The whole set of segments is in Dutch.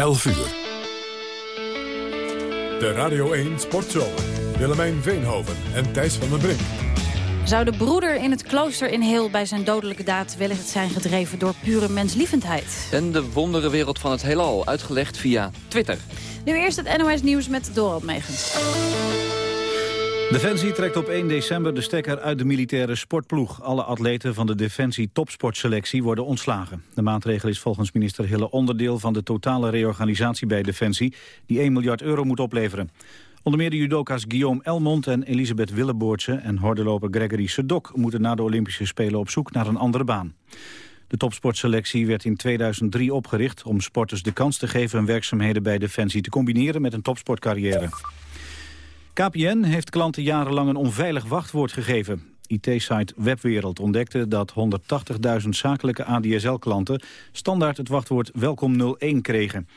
11 uur. De Radio 1 Sportzomer. Willemijn Veenhoven en Thijs van den Brink. Zou de broeder in het klooster in Heel bij zijn dodelijke daad wellicht zijn gedreven door pure menslievendheid? En de wonderenwereld van het heelal, uitgelegd via Twitter. Nu eerst het NOS Nieuws met Dorot Megens. Defensie trekt op 1 december de stekker uit de militaire sportploeg. Alle atleten van de Defensie topsportselectie worden ontslagen. De maatregel is volgens minister Hille onderdeel van de totale reorganisatie bij Defensie... die 1 miljard euro moet opleveren. Onder meer de judoka's Guillaume Elmond en Elisabeth Willeboortse... en hordeloper Gregory Sedok moeten na de Olympische Spelen op zoek naar een andere baan. De topsportselectie werd in 2003 opgericht om sporters de kans te geven... hun werkzaamheden bij Defensie te combineren met een topsportcarrière. KPN heeft klanten jarenlang een onveilig wachtwoord gegeven. IT-site Webwereld ontdekte dat 180.000 zakelijke ADSL-klanten... standaard het wachtwoord welkom 01 kregen.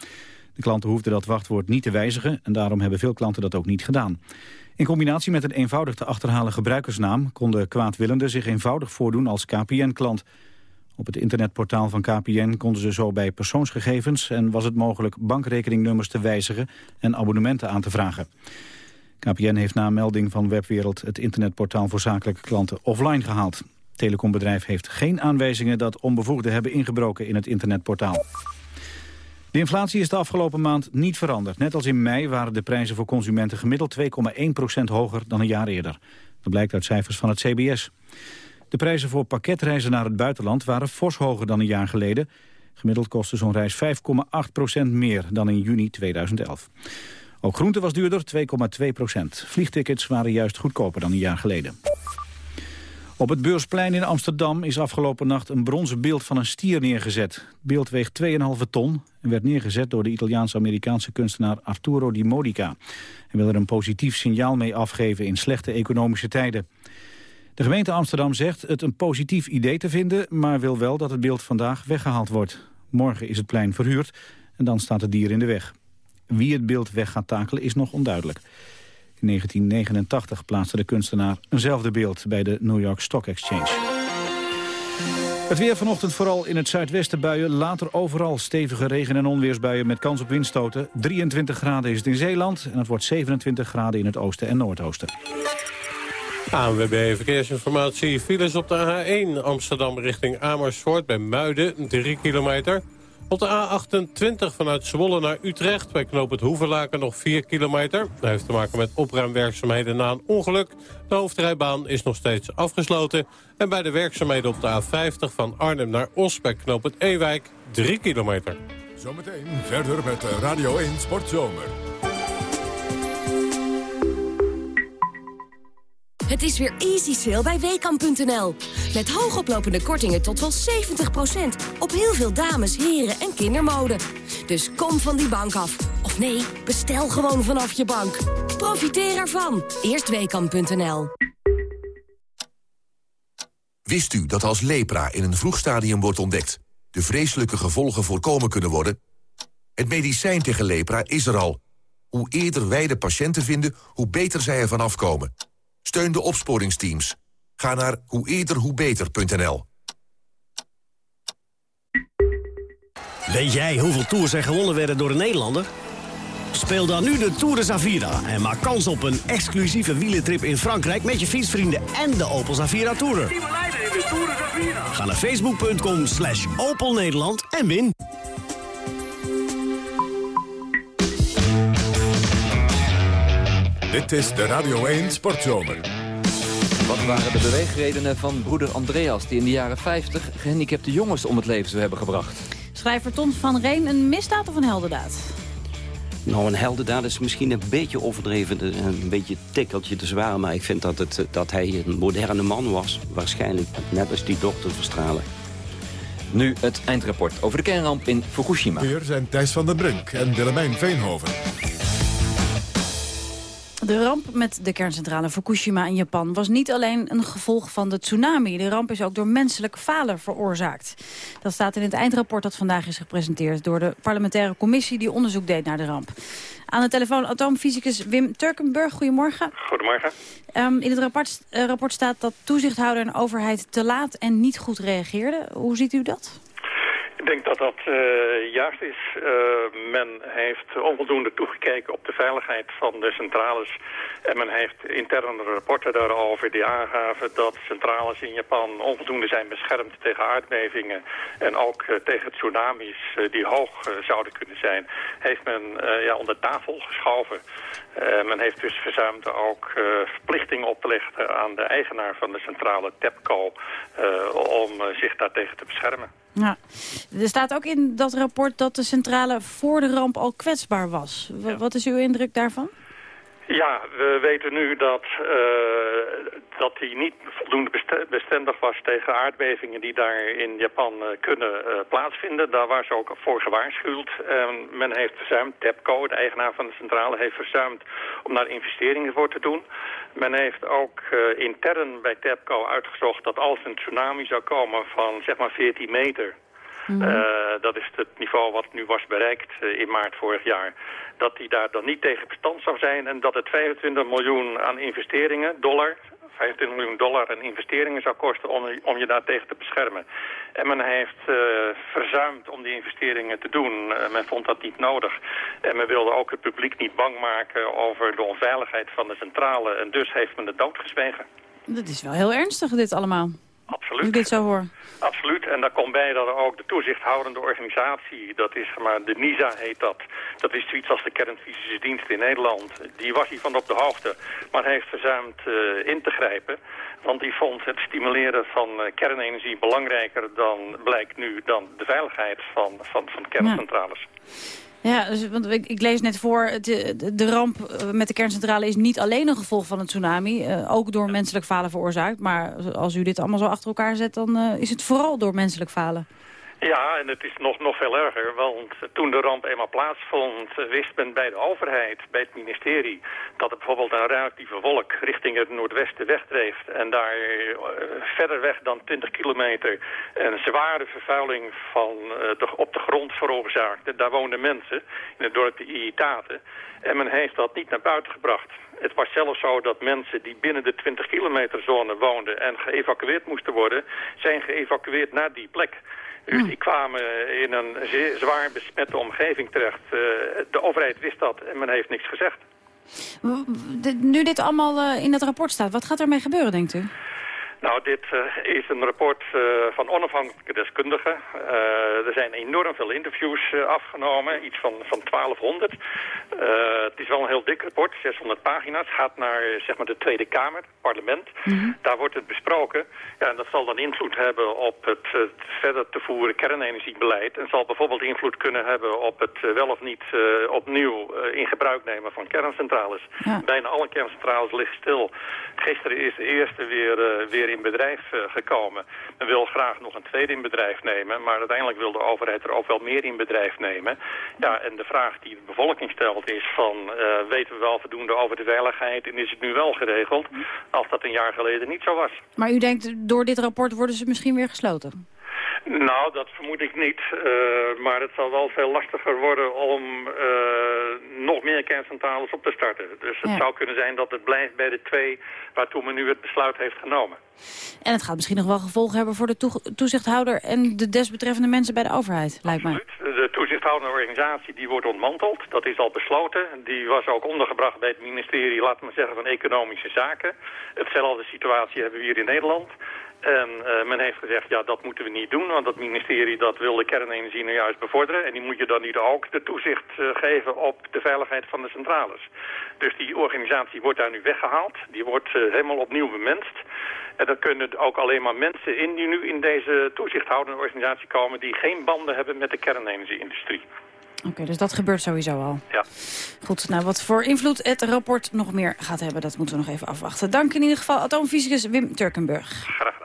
De klanten hoefden dat wachtwoord niet te wijzigen... en daarom hebben veel klanten dat ook niet gedaan. In combinatie met een eenvoudig te achterhalen gebruikersnaam... konden kwaadwillenden zich eenvoudig voordoen als KPN-klant. Op het internetportaal van KPN konden ze zo bij persoonsgegevens... en was het mogelijk bankrekeningnummers te wijzigen en abonnementen aan te vragen. KPN heeft na melding van Webwereld het internetportaal voor zakelijke klanten offline gehaald. Het telecombedrijf heeft geen aanwijzingen dat onbevoegden hebben ingebroken in het internetportaal. De inflatie is de afgelopen maand niet veranderd. Net als in mei waren de prijzen voor consumenten gemiddeld 2,1% hoger dan een jaar eerder. Dat blijkt uit cijfers van het CBS. De prijzen voor pakketreizen naar het buitenland waren fors hoger dan een jaar geleden. Gemiddeld kostte zo'n reis 5,8% meer dan in juni 2011. Ook groente was duurder, 2,2 procent. Vliegtickets waren juist goedkoper dan een jaar geleden. Op het Beursplein in Amsterdam is afgelopen nacht een bronzen beeld van een stier neergezet. Het beeld weegt 2,5 ton en werd neergezet door de Italiaans-Amerikaanse kunstenaar Arturo Di Modica. Hij wil er een positief signaal mee afgeven in slechte economische tijden. De gemeente Amsterdam zegt het een positief idee te vinden, maar wil wel dat het beeld vandaag weggehaald wordt. Morgen is het plein verhuurd en dan staat het dier in de weg. Wie het beeld weg gaat takelen is nog onduidelijk. In 1989 plaatste de kunstenaar eenzelfde beeld bij de New York Stock Exchange. Het weer vanochtend vooral in het zuidwesten buien. Later overal stevige regen- en onweersbuien met kans op windstoten. 23 graden is het in Zeeland en het wordt 27 graden in het oosten en noordoosten. ANWB Verkeersinformatie. Files op de A1 Amsterdam richting Amersfoort bij Muiden, 3 kilometer. Op de A28 vanuit Zwolle naar Utrecht bij knoop het Hoevenlaken nog 4 kilometer. Dat heeft te maken met opruimwerkzaamheden na een ongeluk. De hoofdrijbaan is nog steeds afgesloten. En bij de werkzaamheden op de A50 van Arnhem naar Os bij knoop het Ewijk 3 kilometer. Zometeen verder met Radio 1 Sportzomer. Het is weer easy sale bij WKAM.nl. Met hoogoplopende kortingen tot wel 70%. Op heel veel dames, heren en kindermode. Dus kom van die bank af. Of nee, bestel gewoon vanaf je bank. Profiteer ervan. Eerst WKAM.nl. Wist u dat als lepra in een vroeg stadium wordt ontdekt... de vreselijke gevolgen voorkomen kunnen worden? Het medicijn tegen lepra is er al. Hoe eerder wij de patiënten vinden, hoe beter zij ervan afkomen... Steun de opsporingsteams. Ga naar hoe eerder hoe beter.nl. Weet jij hoeveel tours er gewonnen werden door een Nederlander? Speel dan nu de Tour de Zavira en maak kans op een exclusieve wielentrip in Frankrijk... met je fietsvrienden en de Opel Zavira Tourer. Ga naar facebook.com slash Opel Nederland en win. Dit is de Radio 1 Sportzomer. Wat waren de beweegredenen van broeder Andreas... die in de jaren 50 gehandicapte jongens om het leven zou hebben gebracht? Schrijver Ton van Reen een misdaad of een heldendaad? Nou, een heldendaad is misschien een beetje overdreven, een beetje tikkeltje te zwaar... maar ik vind dat, het, dat hij een moderne man was. Waarschijnlijk net als die dokter Verstralen. Nu het eindrapport over de kernramp in Fukushima. Hier zijn Thijs van den Brink en Willemijn Veenhoven. De ramp met de kerncentrale Fukushima in Japan was niet alleen een gevolg van de tsunami. De ramp is ook door menselijk falen veroorzaakt. Dat staat in het eindrapport dat vandaag is gepresenteerd door de parlementaire commissie die onderzoek deed naar de ramp. Aan de telefoon atoomfysicus Wim Turkenburg. Goedemorgen. Goedemorgen. Um, in het rapport, uh, rapport staat dat toezichthouder en overheid te laat en niet goed reageerden. Hoe ziet u dat? Ik denk dat dat uh, juist is. Uh, men heeft onvoldoende toegekeken op de veiligheid van de centrales. En men heeft interne rapporten daarover die aangaven dat centrales in Japan onvoldoende zijn beschermd tegen aardbevingen. En ook uh, tegen tsunamis die hoog zouden kunnen zijn. Heeft men ja, onder tafel geschoven. men heeft dus verzuimd ook verplichtingen op te leggen aan de eigenaar van de centrale TEPCO om zich daartegen te beschermen. Ja. Er staat ook in dat rapport dat de centrale voor de ramp al kwetsbaar was. Wat is uw indruk daarvan? Ja, we weten nu dat, uh, dat die niet voldoende bestendig was tegen aardbevingen die daar in Japan uh, kunnen uh, plaatsvinden. Daar was ook voor gewaarschuwd. men heeft verzuimd, TEPCO, de eigenaar van de centrale, heeft verzuimd om daar investeringen voor te doen. Men heeft ook intern bij TEPCO uitgezocht dat als een tsunami zou komen van zeg maar 14 meter... Mm dat is het niveau wat nu was bereikt in maart vorig jaar dat die daar dan niet tegen bestand zou zijn... en dat het 25 miljoen aan investeringen, dollar, 25 miljoen dollar aan investeringen zou kosten om, om je daartegen te beschermen. En men heeft uh, verzuimd om die investeringen te doen. Uh, men vond dat niet nodig. En men wilde ook het publiek niet bang maken over de onveiligheid van de centrale. En dus heeft men de dood gezwegen. Dat is wel heel ernstig, dit allemaal. Absoluut. dit zo hoor. Absoluut. En daar komt bij dat er ook de toezichthoudende organisatie, dat is maar de NISA heet dat. Dat is zoiets als de kernfysische dienst in Nederland. Die was hiervan op de hoogte, maar heeft verzuimd uh, in te grijpen. Want die vond het stimuleren van uh, kernenergie belangrijker dan blijkt nu dan de veiligheid van, van, van kerncentrales. Ja. Ja, dus, want ik, ik, lees net voor, de, de, ramp eh, met de kerncentrale is niet alleen een gevolg van een tsunami. Uh, ook door menselijk falen veroorzaakt. Maar als u dit allemaal zo achter elkaar zet, dan uh, is het vooral door menselijk falen. Ja, en het is nog, nog veel erger, want toen de ramp eenmaal plaatsvond... wist men bij de overheid, bij het ministerie... dat er bijvoorbeeld een relatieve wolk richting het noordwesten wegdreef... en daar uh, verder weg dan 20 kilometer een zware vervuiling van, uh, op de grond veroorzaakte. Daar woonden mensen in het dorp de Iitate. En men heeft dat niet naar buiten gebracht. Het was zelfs zo dat mensen die binnen de 20 kilometer zone woonden... en geëvacueerd moesten worden, zijn geëvacueerd naar die plek... Dus die kwamen in een zeer zwaar besmette omgeving terecht. Uh, de overheid wist dat en men heeft niks gezegd. Nu dit allemaal uh, in het rapport staat, wat gaat ermee gebeuren, denkt u? Nou, dit uh, is een rapport uh, van onafhankelijke deskundigen. Uh, er zijn enorm veel interviews afgenomen, iets van, van 1200. het is wel een heel dik rapport, 600 pagina's. Gaat naar zeg maar, de Tweede Kamer, het parlement. Mhm. Daar wordt het besproken. Ja, en dat zal dan invloed hebben op het, het verder te voeren kernenergiebeleid. En zal bijvoorbeeld invloed kunnen hebben op het wel of niet opnieuw in gebruik nemen van kerncentrales. Bijna alle kerncentrales liggen stil. Gisteren is de eerste weer, weer in bedrijf uh, gekomen. Men wil graag nog een tweede in bedrijf nemen, maar uiteindelijk wil de overheid er ook wel meer in bedrijf nemen. Ja, en de vraag die de bevolking stelt is van, uh, weten we wel voldoende over de veiligheid en is het nu wel geregeld, als dat een jaar geleden niet zo was. Maar u denkt, door dit rapport worden ze misschien weer gesloten? Nou, dat vermoed ik niet. Uh, maar het zal wel veel lastiger worden om uh, nog meer kerncentrales op te starten. Dus het zou kunnen zijn dat het blijft bij de twee waartoe men nu het besluit heeft genomen. En het gaat misschien nog wel gevolgen hebben voor de toezichthouder en de desbetreffende mensen bij de overheid, lijkt mij. De toezichthoudende organisatie die wordt ontmanteld. Dat is al besloten. Die was ook ondergebracht bij het ministerie, laten we zeggen, van Economische Zaken. Hetzelfde situatie hebben we hier in Nederland. En uh, men heeft gezegd, ja, dat moeten we niet doen, want dat ministerie dat wil de kernenergie nou juist bevorderen. En die moet je dan niet ook de toezicht uh, geven op de veiligheid van de centrales. Dus die organisatie wordt daar nu weggehaald. Die wordt uh, helemaal opnieuw bemenst. En dan kunnen ook alleen maar mensen in die nu in deze toezichthoudende organisatie komen... die geen banden hebben met de kernenergie-industrie. Oké, dus dat gebeurt sowieso al. Ja. Goed, nou wat voor invloed het rapport nog meer gaat hebben, dat moeten we nog even afwachten. Dank in ieder geval atoomfysicus Wim Turkenburg. Graag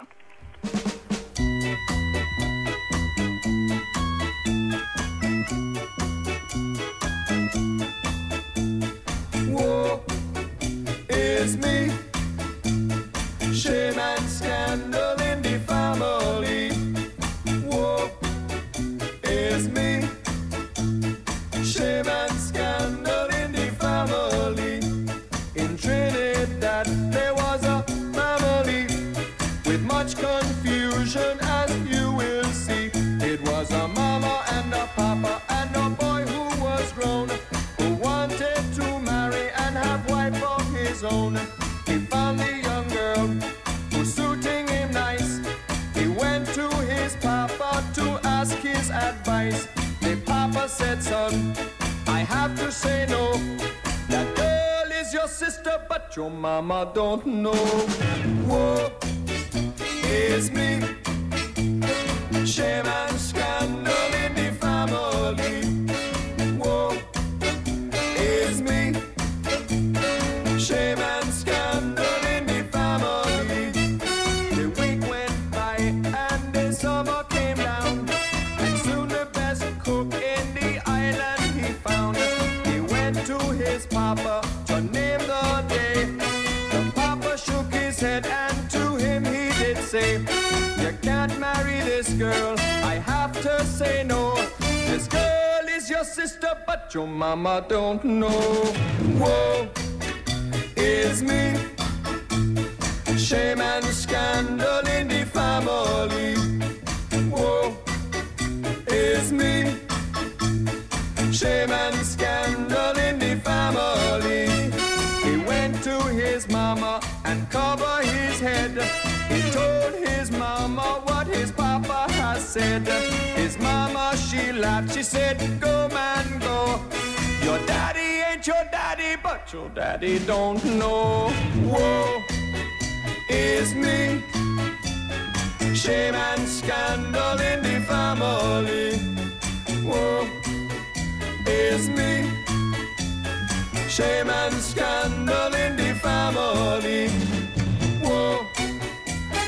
mama don't know. Mama don't know. Whoa, is me. Shame and scandal in the family. Whoa, is me. Shame and scandal in the family. He went to his mama and covered his head. He told his mama what his papa has said. His mama, she laughed. She said, Go, man, go. Your daddy ain't your daddy, but your daddy don't know. Whoa, is me. Shame and scandal in the family. Whoa, is me. Shame and scandal in the family. Whoa,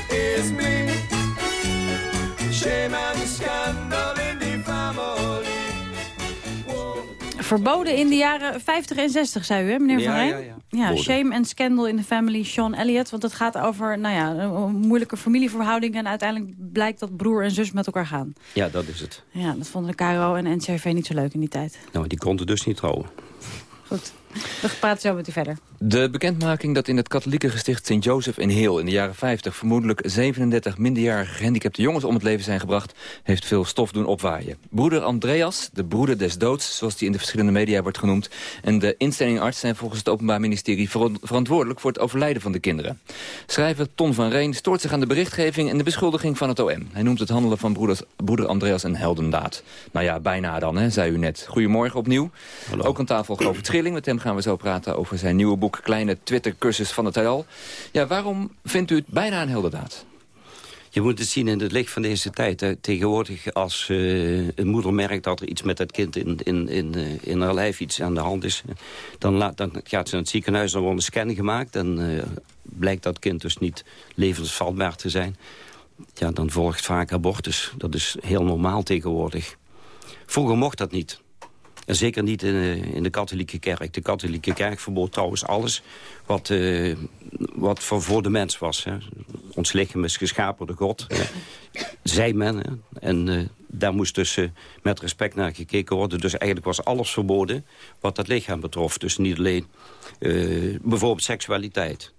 is me. Shame and scandal Verboden in de jaren 50 en 60, zei u, hè, meneer Van Ja, Rijn? ja, ja. ja. Shame and Scandal in the Family, Sean Elliott. Want het gaat over nou ja, een moeilijke familieverhouding... en uiteindelijk blijkt dat broer en zus met elkaar gaan. Ja, dat is het. Ja, dat vonden de KRO en NCRV niet zo leuk in die tijd. Nou, die konden dus niet trouwen. Goed, we praten zo met u verder. De bekendmaking dat in het katholieke gesticht St. Joseph in Heel in de jaren 50 vermoedelijk 37 minderjarige gehandicapte jongens om het leven zijn gebracht, heeft veel stof doen opwaaien. Broeder Andreas, de broeder des doods, zoals die in de verschillende media wordt genoemd, en de instellingarts zijn volgens het Openbaar Ministerie verantwoordelijk voor het overlijden van de kinderen. Schrijver Ton van Reen stoort zich aan de berichtgeving en de beschuldiging van het OM. Hij noemt het handelen van broeders, broeder Andreas een heldendaad. Nou ja, bijna dan, hè, zei u net. Goedemorgen opnieuw. Ook aan tafel Govert Schilling. Met hem gaan we zo praten over zijn nieuwe boek Kleine Twitter-cursus van het heelal. Ja, waarom vindt u het bijna een heldendaad? Je moet het zien in het licht van deze tijd. Tegenwoordig als eh, een moeder merkt dat er iets met dat kind in, in, in, eh, in haar lijf iets aan de hand is... dan, laat, dan gaat ze naar het ziekenhuis, dan wordt een scan gemaakt... en eh, blijkt dat kind dus niet levensvatbaar te zijn. Ja, dan volgt vaak abortus. Dat is heel normaal tegenwoordig. Vroeger mocht dat niet. En zeker niet in, eh, in de katholieke kerk. De katholieke kerk verbood trouwens alles wat, eh, wat voor, voor de mens was. Hè. Ons lichaam is geschapen door God. hè. Zei men. hè. En eh, daar moest dus met respect naar gekeken worden. Dus eigenlijk was alles verboden wat dat lichaam betrof. Dus niet alleen bijvoorbeeld seksualiteit.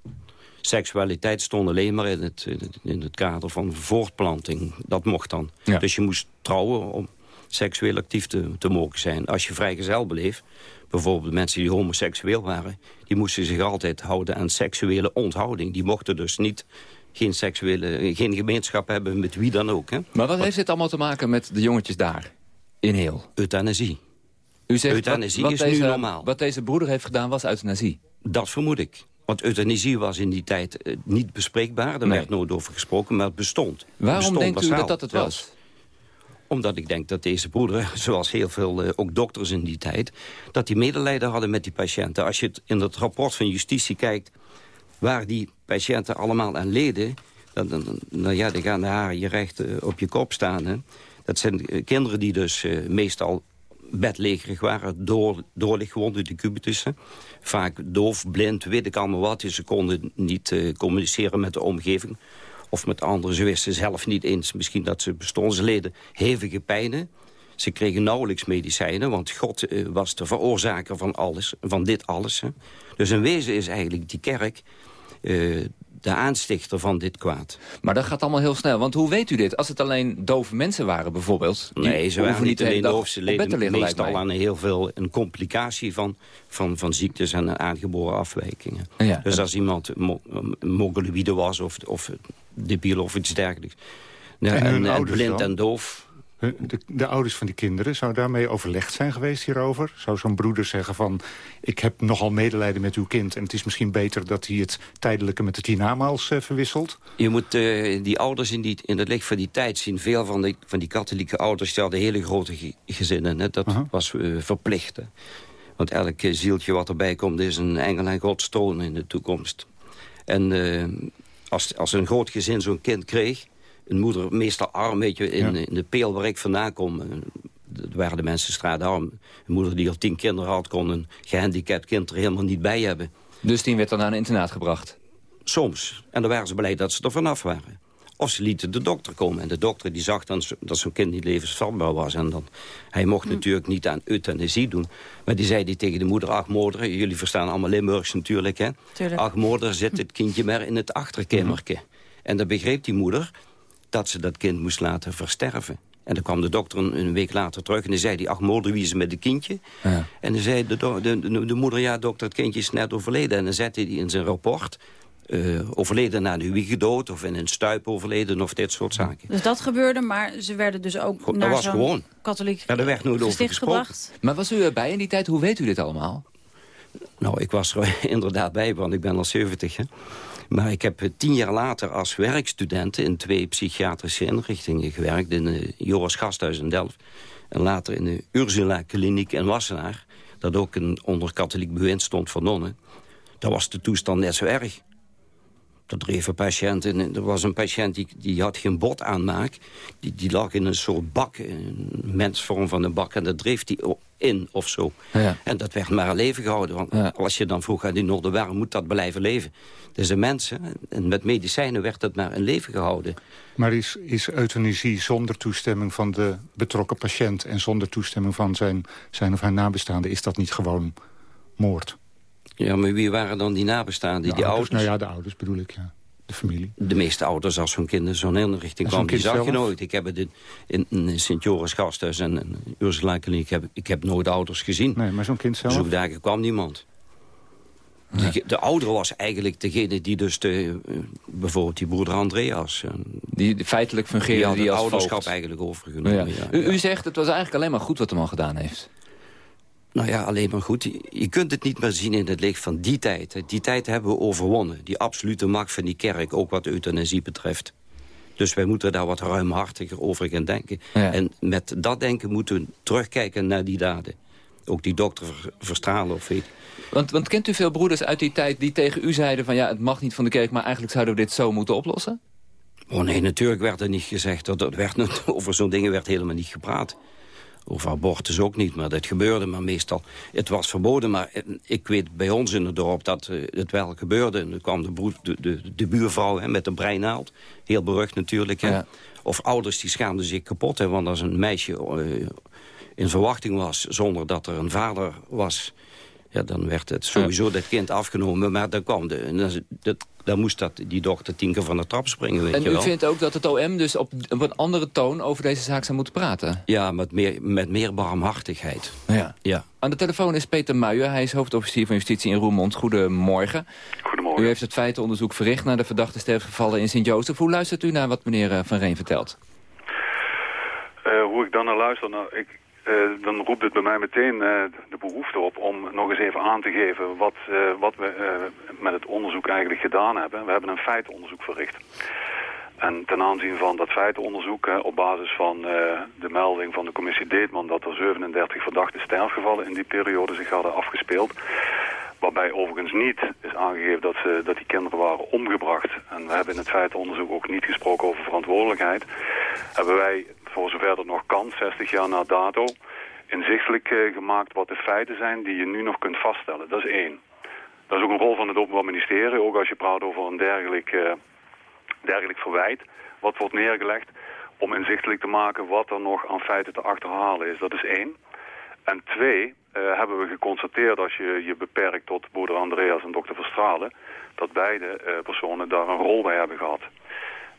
Seksualiteit stond alleen maar in het, in het, in het kader van voortplanting. Dat mocht dan. Ja. Dus je moest trouwen om seksueel actief te, te mogen zijn. Als je vrijgezel bleef, bijvoorbeeld mensen die homoseksueel waren... die moesten zich altijd houden aan seksuele onthouding. Die mochten dus niet geen, seksuele, geen gemeenschap hebben met wie dan ook. Hè? Maar wat heeft dit allemaal te maken met de jongetjes daar? In Heel. Euthanasie. U zegt Euthanasie wat, is nu normaal. Wat deze broeder heeft gedaan was euthanasie. Dat vermoed ik. Want euthanasie was in die tijd eh, niet bespreekbaar. Er Nee. werd nooit over gesproken, maar het bestond. Waarom Bestond denkt u dat dat het was? Omdat ik denk dat deze broederen, zoals heel veel eh, ook dokters in die tijd... dat die medelijden hadden met die patiënten. Als je het in het rapport van justitie kijkt... waar die patiënten allemaal aan leden... dan, nou ja, dan gaan de haren je recht eh, op je kop staan. Hè. Dat zijn eh, kinderen die dus meestal bedlegerig waren... door, doorlichtgewonden, de cubitus. Vaak doof, blind, weet ik allemaal wat. Dus Ze konden niet communiceren met de omgeving of met anderen. Ze wisten zelf niet eens misschien dat ze bestonden. Ze leden hevige pijnen. Ze kregen nauwelijks medicijnen, want God eh, was de veroorzaker van alles, van dit alles. Hè. Dus in wezen is eigenlijk die kerk eh, de aanstichter van dit kwaad. Maar dat gaat allemaal heel snel. Want hoe weet u dit? Als het alleen dove mensen waren bijvoorbeeld... Nee, ze waren niet alleen doof. Ze leden liggen, meestal aan heel veel een complicatie van, van, van ziektes en aangeboren afwijkingen. Ja, dus als iemand mo mongoloïde was of, of debiel of iets dergelijks. Ja, En blind dan? en doof. de, de ouders van die kinderen, zou daarmee overlegd zijn geweest hierover? Zou zo'n broeder zeggen van, ik heb nogal medelijden met uw kind... en het is misschien beter dat hij het tijdelijke met het hiernamaals eh, verwisselt? Je moet eh, die ouders in, die, in het licht van die tijd zien. Veel van die, van die katholieke ouders die hadden hele grote ge- gezinnen. Hè. Dat was eh, verplicht. hè. Want elk zieltje wat erbij komt is een engel en God tonen in de toekomst. En als, als een groot gezin zo'n kind kreeg... een moeder meestal arm, weet je, in, in de peel waar ik vandaan kom... eh, dat waren de mensen straatarm. Een moeder die al tien kinderen had, kon een gehandicapt kind er helemaal niet bij hebben. Dus die werd dan naar een internaat gebracht? Soms. En dan waren ze blij dat ze er vanaf waren. Of ze lieten de dokter komen. En de dokter die zag dan dat zo'n kind niet levensvatbaar was. En dan, hij mocht natuurlijk niet aan euthanasie doen. Maar die zei die tegen de moeder, ach moeder... jullie verstaan allemaal Limburgs natuurlijk, hè? Tuurlijk. Ach moeder, zet het kindje maar in het achterkamertje. En dan begreep die moeder dat ze dat kind moest laten versterven. En dan kwam de dokter een, week later terug en dan zei hij... ach moeder, wie is met het kindje? Ja. En dan zei de, de, de, de moeder, ja dokter, het kindje is net overleden. En dan zette hij in zijn rapport... eh, overleden na de wiegedood of in een stuip overleden of dit soort zaken. Dus dat gebeurde, maar ze werden dus ook dat naar zo'n katholiek Ja, werd nooit over gebracht. Maar was u erbij in die tijd? Hoe weet u dit allemaal? Nou, ik was er inderdaad bij, want ik ben al 70. Hè. Maar ik heb eh, tien jaar later als werkstudent... in twee psychiatrische inrichtingen gewerkt. In de Joris Gasthuis in Delft. En later in de Ursula Kliniek in Wassenaar. Dat ook een, onder katholiek bewind stond voor nonnen. Daar was de toestand net zo erg. Een patiënt in. Er was een patiënt die, die had geen bot aanmaak. Die, die lag in een soort bak, een mensvorm van een bak. En dat dreef die in of zo. Ja. En dat werd maar een leven gehouden. Want als je dan vroeg aan die Noorden, waarom moet dat blijven leven? Dus de mensen, en met medicijnen werd dat maar een leven gehouden. Maar is, is euthanasie zonder toestemming van de betrokken patiënt... en zonder toestemming van zijn, zijn of haar nabestaanden... is dat niet gewoon moord? Ja, maar wie waren dan die nabestaanden, De die ouders? ouders? Nou ja, de ouders bedoel ik, ja. De familie. De meeste ouders, als zo'n kind in zo'n inrichting kwam, zo'n die kind zag je zelf? nooit. Ik heb het in, in, in Sint-Joris Gasthuis en in Ursula Kliniek, heb, ik heb nooit ouders gezien. Nee, maar zo'n kind zelf? Bezoekdagen kwam niemand. De, de ouder was eigenlijk degene die dus de, eh, bijvoorbeeld die broeder Andreas... Die feitelijk fungeerde die had die als ouderschap voogd. eigenlijk overgenomen. Ja. ja. U, u zegt, het was eigenlijk alleen maar goed wat de man gedaan heeft. Nou ja, alleen maar goed. Je, kunt het niet meer zien in het licht van die tijd. Die tijd hebben we overwonnen. Die absolute macht van die kerk, ook wat euthanasie betreft. Dus wij moeten daar wat ruimhartiger over gaan denken. Ja. En met dat denken moeten we terugkijken naar die daden. Ook die dokter Ver- Verstralen of weet Want, want kent u veel broeders uit die tijd die tegen u zeiden van... ja, het mag niet van de kerk, maar eigenlijk zouden we dit zo moeten oplossen? Oh nee, natuurlijk werd er niet gezegd. Dat, dat werd, over zo'n dingen werd helemaal niet gepraat. Over abortus ook niet, maar dat gebeurde maar meestal. Het was verboden, maar eh, ik weet bij ons in het dorp dat eh, het wel gebeurde. En dan kwam de, de, de, de buurvrouw hè, met een breinaald. Heel berucht natuurlijk. Hè. Ja. Of ouders die schaamden zich kapot. Hè, want als een meisje eh, in verwachting was zonder dat er een vader was... Ja, dan werd het sowieso dat kind afgenomen. Maar dan kwam de, dan, dat, dan moest dat, die dochter tien keer van de trap springen, weet En je u wel. vindt ook dat het OM dus op, op een andere toon over deze zaak zou moeten praten? Ja, met meer, met meer barmhartigheid. Ja. Ja. Aan de telefoon is Peter Muijen. Hij is hoofdofficier van Justitie in Roermond. Goedemorgen. Goedemorgen. U heeft het feitenonderzoek verricht naar de verdachte sterfgevallen in Sint-Jozef. Hoe luistert u naar wat meneer eh, Van Reen vertelt? Eh, hoe ik dan naar luister, nou, ik, eh, dan roept het bij mij meteen eh, de behoefte op om nog eens even aan te geven wat, eh, wat we met het onderzoek eigenlijk gedaan hebben. We hebben een feitenonderzoek verricht. En ten aanzien van dat feitenonderzoek, op basis van de melding van de commissie Deetman... dat er 37 verdachte sterfgevallen in die periode zich hadden afgespeeld... Waarbij overigens niet is aangegeven dat, ze, dat die kinderen waren omgebracht. En we hebben in het feitenonderzoek ook niet gesproken over verantwoordelijkheid. Hebben wij, voor zover dat nog kan, 60 jaar na dato... inzichtelijk eh, gemaakt wat de feiten zijn die je nu nog kunt vaststellen. Dat is één. Dat is ook een rol van het Openbaar Ministerie. Ook als je praat over een dergelijk, eh, dergelijk verwijt. Wat wordt neergelegd om inzichtelijk te maken wat er nog aan feiten te achterhalen is. Dat is één. En twee, eh, hebben we geconstateerd als je je beperkt tot broeder Andreas en dokter Verstralen... dat beide personen daar een rol bij hebben gehad.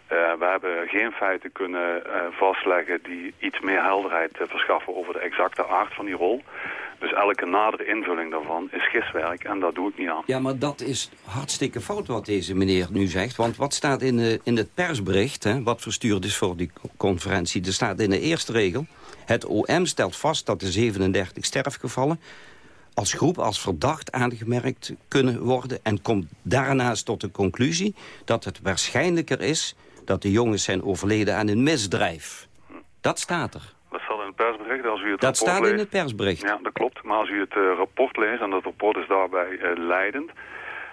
Eh, we hebben geen feiten kunnen eh, vastleggen die iets meer helderheid eh, verschaffen over de exacte aard van die rol. Dus elke nadere invulling daarvan is giswerk en daar doe ik niet aan. Ja, maar dat is hartstikke fout wat deze meneer nu zegt. Want wat staat in, de, in het persbericht, hè, wat verstuurd is voor die conferentie... er staat in de eerste regel... het OM stelt vast dat de 37 sterfgevallen als groep, als verdacht aangemerkt kunnen worden... en komt daarnaast tot de conclusie dat het waarschijnlijker is... dat de jongens zijn overleden aan een misdrijf. Dat staat er. Dat staat in het persbericht. Als u het Dat staat in het persbericht. Ja, dat klopt. Maar als u het eh, rapport leest, en dat rapport is daarbij eh, leidend...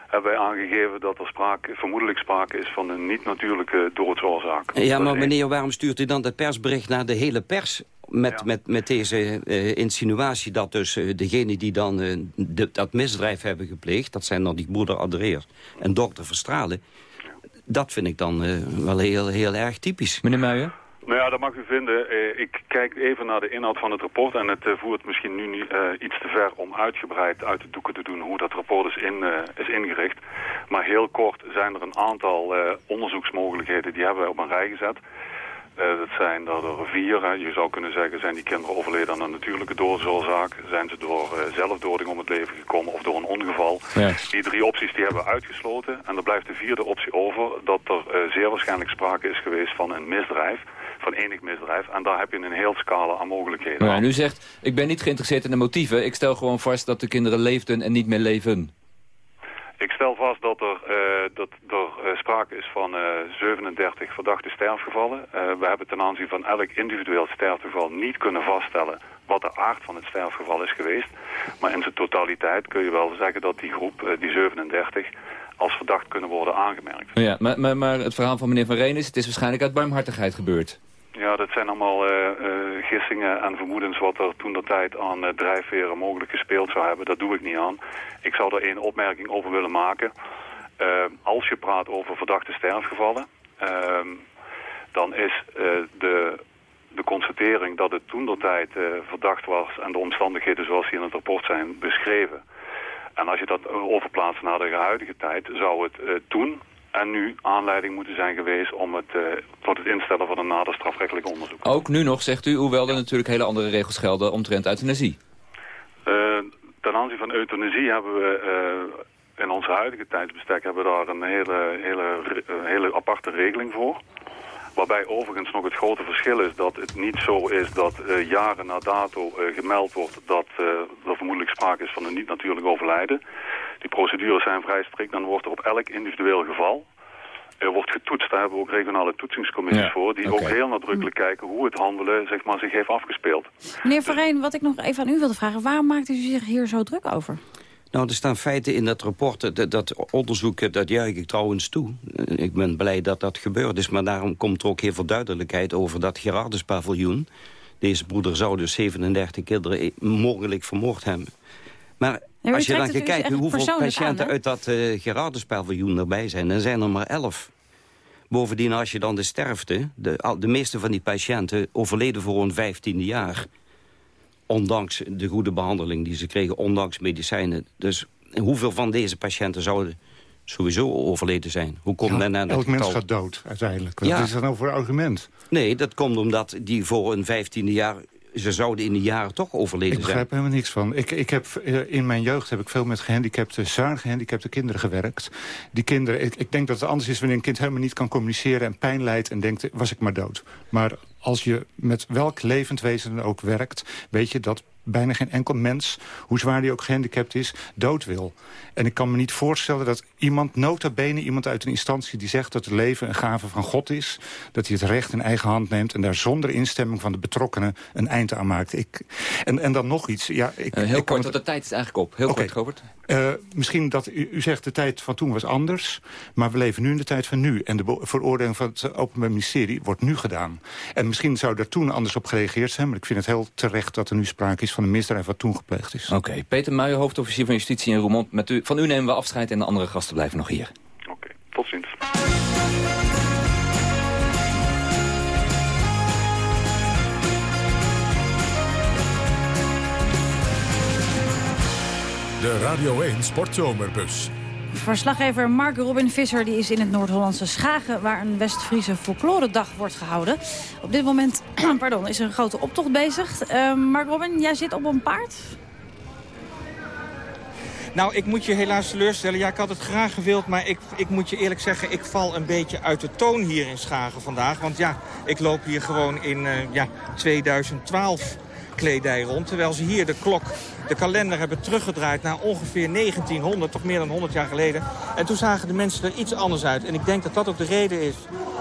hebben wij aangegeven dat er sprake, vermoedelijk sprake is van een niet-natuurlijke doodsoorzaak. Ja, maar meneer, waarom stuurt u dan dat persbericht naar de hele pers... met, met, met deze eh, insinuatie dat dus eh, degene die dan de- dat misdrijf hebben gepleegd... dat zijn dan die broeder Adreer en dokter Verstralen... dat vind ik dan eh, wel heel, heel erg typisch. Meneer Muijen? Nou ja, dat mag u vinden. Eh, ik kijk even naar de inhoud van het rapport en het eh, voert misschien nu niet, eh, iets te ver om uitgebreid uit de doeken te doen hoe dat rapport is, in, eh, is ingericht. Maar heel kort zijn er een aantal eh, onderzoeksmogelijkheden die hebben wij op een rij gezet. Eh, dat zijn er er vier. Hè. Je zou kunnen zeggen, zijn die kinderen overleden aan een natuurlijke doodsoorzaak? Zijn ze door eh, zelfdoding om het leven gekomen of door een ongeval? Ja. Die drie opties die hebben we uitgesloten. En er blijft de vierde optie over dat er eh, zeer waarschijnlijk sprake is geweest van een misdrijf. Van enig misdrijf. En daar heb je een heel scala aan mogelijkheden. Nou, en u zegt, ik ben niet geïnteresseerd in de motieven. Ik stel gewoon vast dat de kinderen leefden en niet meer leven. Ik stel vast dat er, eh, dat eh, sprake is van eh, 37 verdachte sterfgevallen. Eh, we hebben ten aanzien van elk individueel sterfgeval niet kunnen vaststellen wat de aard van het sterfgeval is geweest. Maar in zijn totaliteit kun je wel zeggen dat die groep, eh, die 37, als verdacht kunnen worden aangemerkt. Ja, maar, maar, maar het verhaal van meneer Van Reen is... het is waarschijnlijk uit barmhartigheid gebeurd. Ja, dat zijn allemaal eh, eh, gissingen en vermoedens wat er toen de tijd aan eh, drijfveren mogelijk gespeeld zou hebben. Dat doe ik niet aan. Ik zou er één opmerking over willen maken. Als je praat over verdachte sterfgevallen, ehm, dan is de, de constatering dat het toen de tijd verdacht was en de omstandigheden zoals die in het rapport zijn beschreven. En als je dat overplaatst naar de huidige tijd, zou het toen en nu aanleiding moeten zijn geweest om het eh, tot het instellen van een nader strafrechtelijk onderzoek. Ook nu nog, zegt u, hoewel er natuurlijk hele andere regels gelden omtrent euthanasie. Eh, ten aanzien van euthanasie hebben we eh, in onze huidige tijdsbestek hebben we daar een hele, hele, hele aparte regeling voor. Waarbij overigens nog het grote verschil is dat het niet zo is dat eh, jaren na dato eh, gemeld wordt dat eh, er vermoedelijk sprake is van een niet-natuurlijk overlijden. Die procedures zijn vrij strikt, dan wordt er op elk individueel geval er wordt getoetst. Daar hebben we ook regionale toetsingscommissies Ja, voor, die ook heel nadrukkelijk kijken hoe het handelen zeg maar, zich heeft afgespeeld. Meneer Van Rijn, wat ik nog even aan u wilde vragen... waarom maakt u zich hier zo druk over? Nou, er staan feiten in dat rapport. Dat, dat onderzoek, eh, dat juich ik trouwens toe. Eh, Ik ben blij dat dat gebeurd is. Maar daarom komt er ook heel veel duidelijkheid over dat Gerardus-paviljoen. Deze broeder zou dus 37 kinderen eh, mogelijk vermoord hebben. Maar als je dan gaat dus kijken hoeveel patiënten aan, uit dat eh Gerardus-paviljoen erbij zijn... dan zijn er maar 11. Bovendien, als je dan de sterfte... De, de meeste van die patiënten overleden voor hun 15e jaar ondanks de goede behandeling die ze kregen, ondanks medicijnen. Dus hoeveel van deze patiënten zouden sowieso overleden zijn? Hoe komt men aan dat elk mens gaat dood, uiteindelijk. Wat Ja. is dat nou voor argument? Nee, dat komt omdat die voor een 15e jaar... ze zouden in die jaren toch overleden Ik zijn. begrijp helemaal niks van. Ik, ik heb, eh, in mijn jeugd heb ik veel met gehandicapte, zwaar gehandicapte kinderen gewerkt. Die kinderen, ik, ik denk dat het anders is wanneer een kind helemaal niet kan communiceren... en pijn lijdt en denkt, was ik maar dood. Maar als je met welk levend wezen ook werkt... weet je dat bijna geen enkel mens, hoe zwaar die ook gehandicapt is, dood wil. En ik kan me niet voorstellen dat iemand, nota bene iemand uit een instantie... die zegt dat het leven een gave van God is... dat hij het recht in eigen hand neemt... en daar zonder instemming van de betrokkenen een eind aan maakt. Ik, en, en dan nog iets. Ja, ik, Eh, heel ik kort, want de tijd is eigenlijk op. Heel kort, Robert. eh, misschien dat u, u zegt de tijd van toen was anders, maar we leven nu in de tijd van nu. En de veroordeling van het Openbaar Ministerie wordt nu gedaan. En misschien zou er toen anders op gereageerd zijn, maar ik vind het heel terecht dat er nu sprake is van een misdrijf wat toen gepleegd is. Oké, Peter Muijen, hoofdofficier van Justitie in Roermond. Met u, van u nemen we afscheid en de andere gasten blijven nog hier. Oké, tot ziens. De Radio 1 Sportzomerbus. Verslaggever Mark Robin Visser die is in het Noord-Hollandse Schagen... waar een West-Friese folkloredag wordt gehouden. Op dit moment pardon, is er een grote optocht bezig. Eh, Mark Robin, jij zit op een paard? Nou, ik moet je helaas teleurstellen. Ja, ik had het graag gewild, maar ik, ik moet je eerlijk zeggen... ik val een beetje uit de toon hier in Schagen vandaag. Want ja, ik loop hier gewoon in uh, ja, 2012 kledij rond. Terwijl ze hier de klok, de kalender hebben teruggedraaid naar ongeveer 1900, toch meer dan 100 jaar geleden. En toen zagen de mensen er iets anders uit. En ik denk dat dat ook de reden is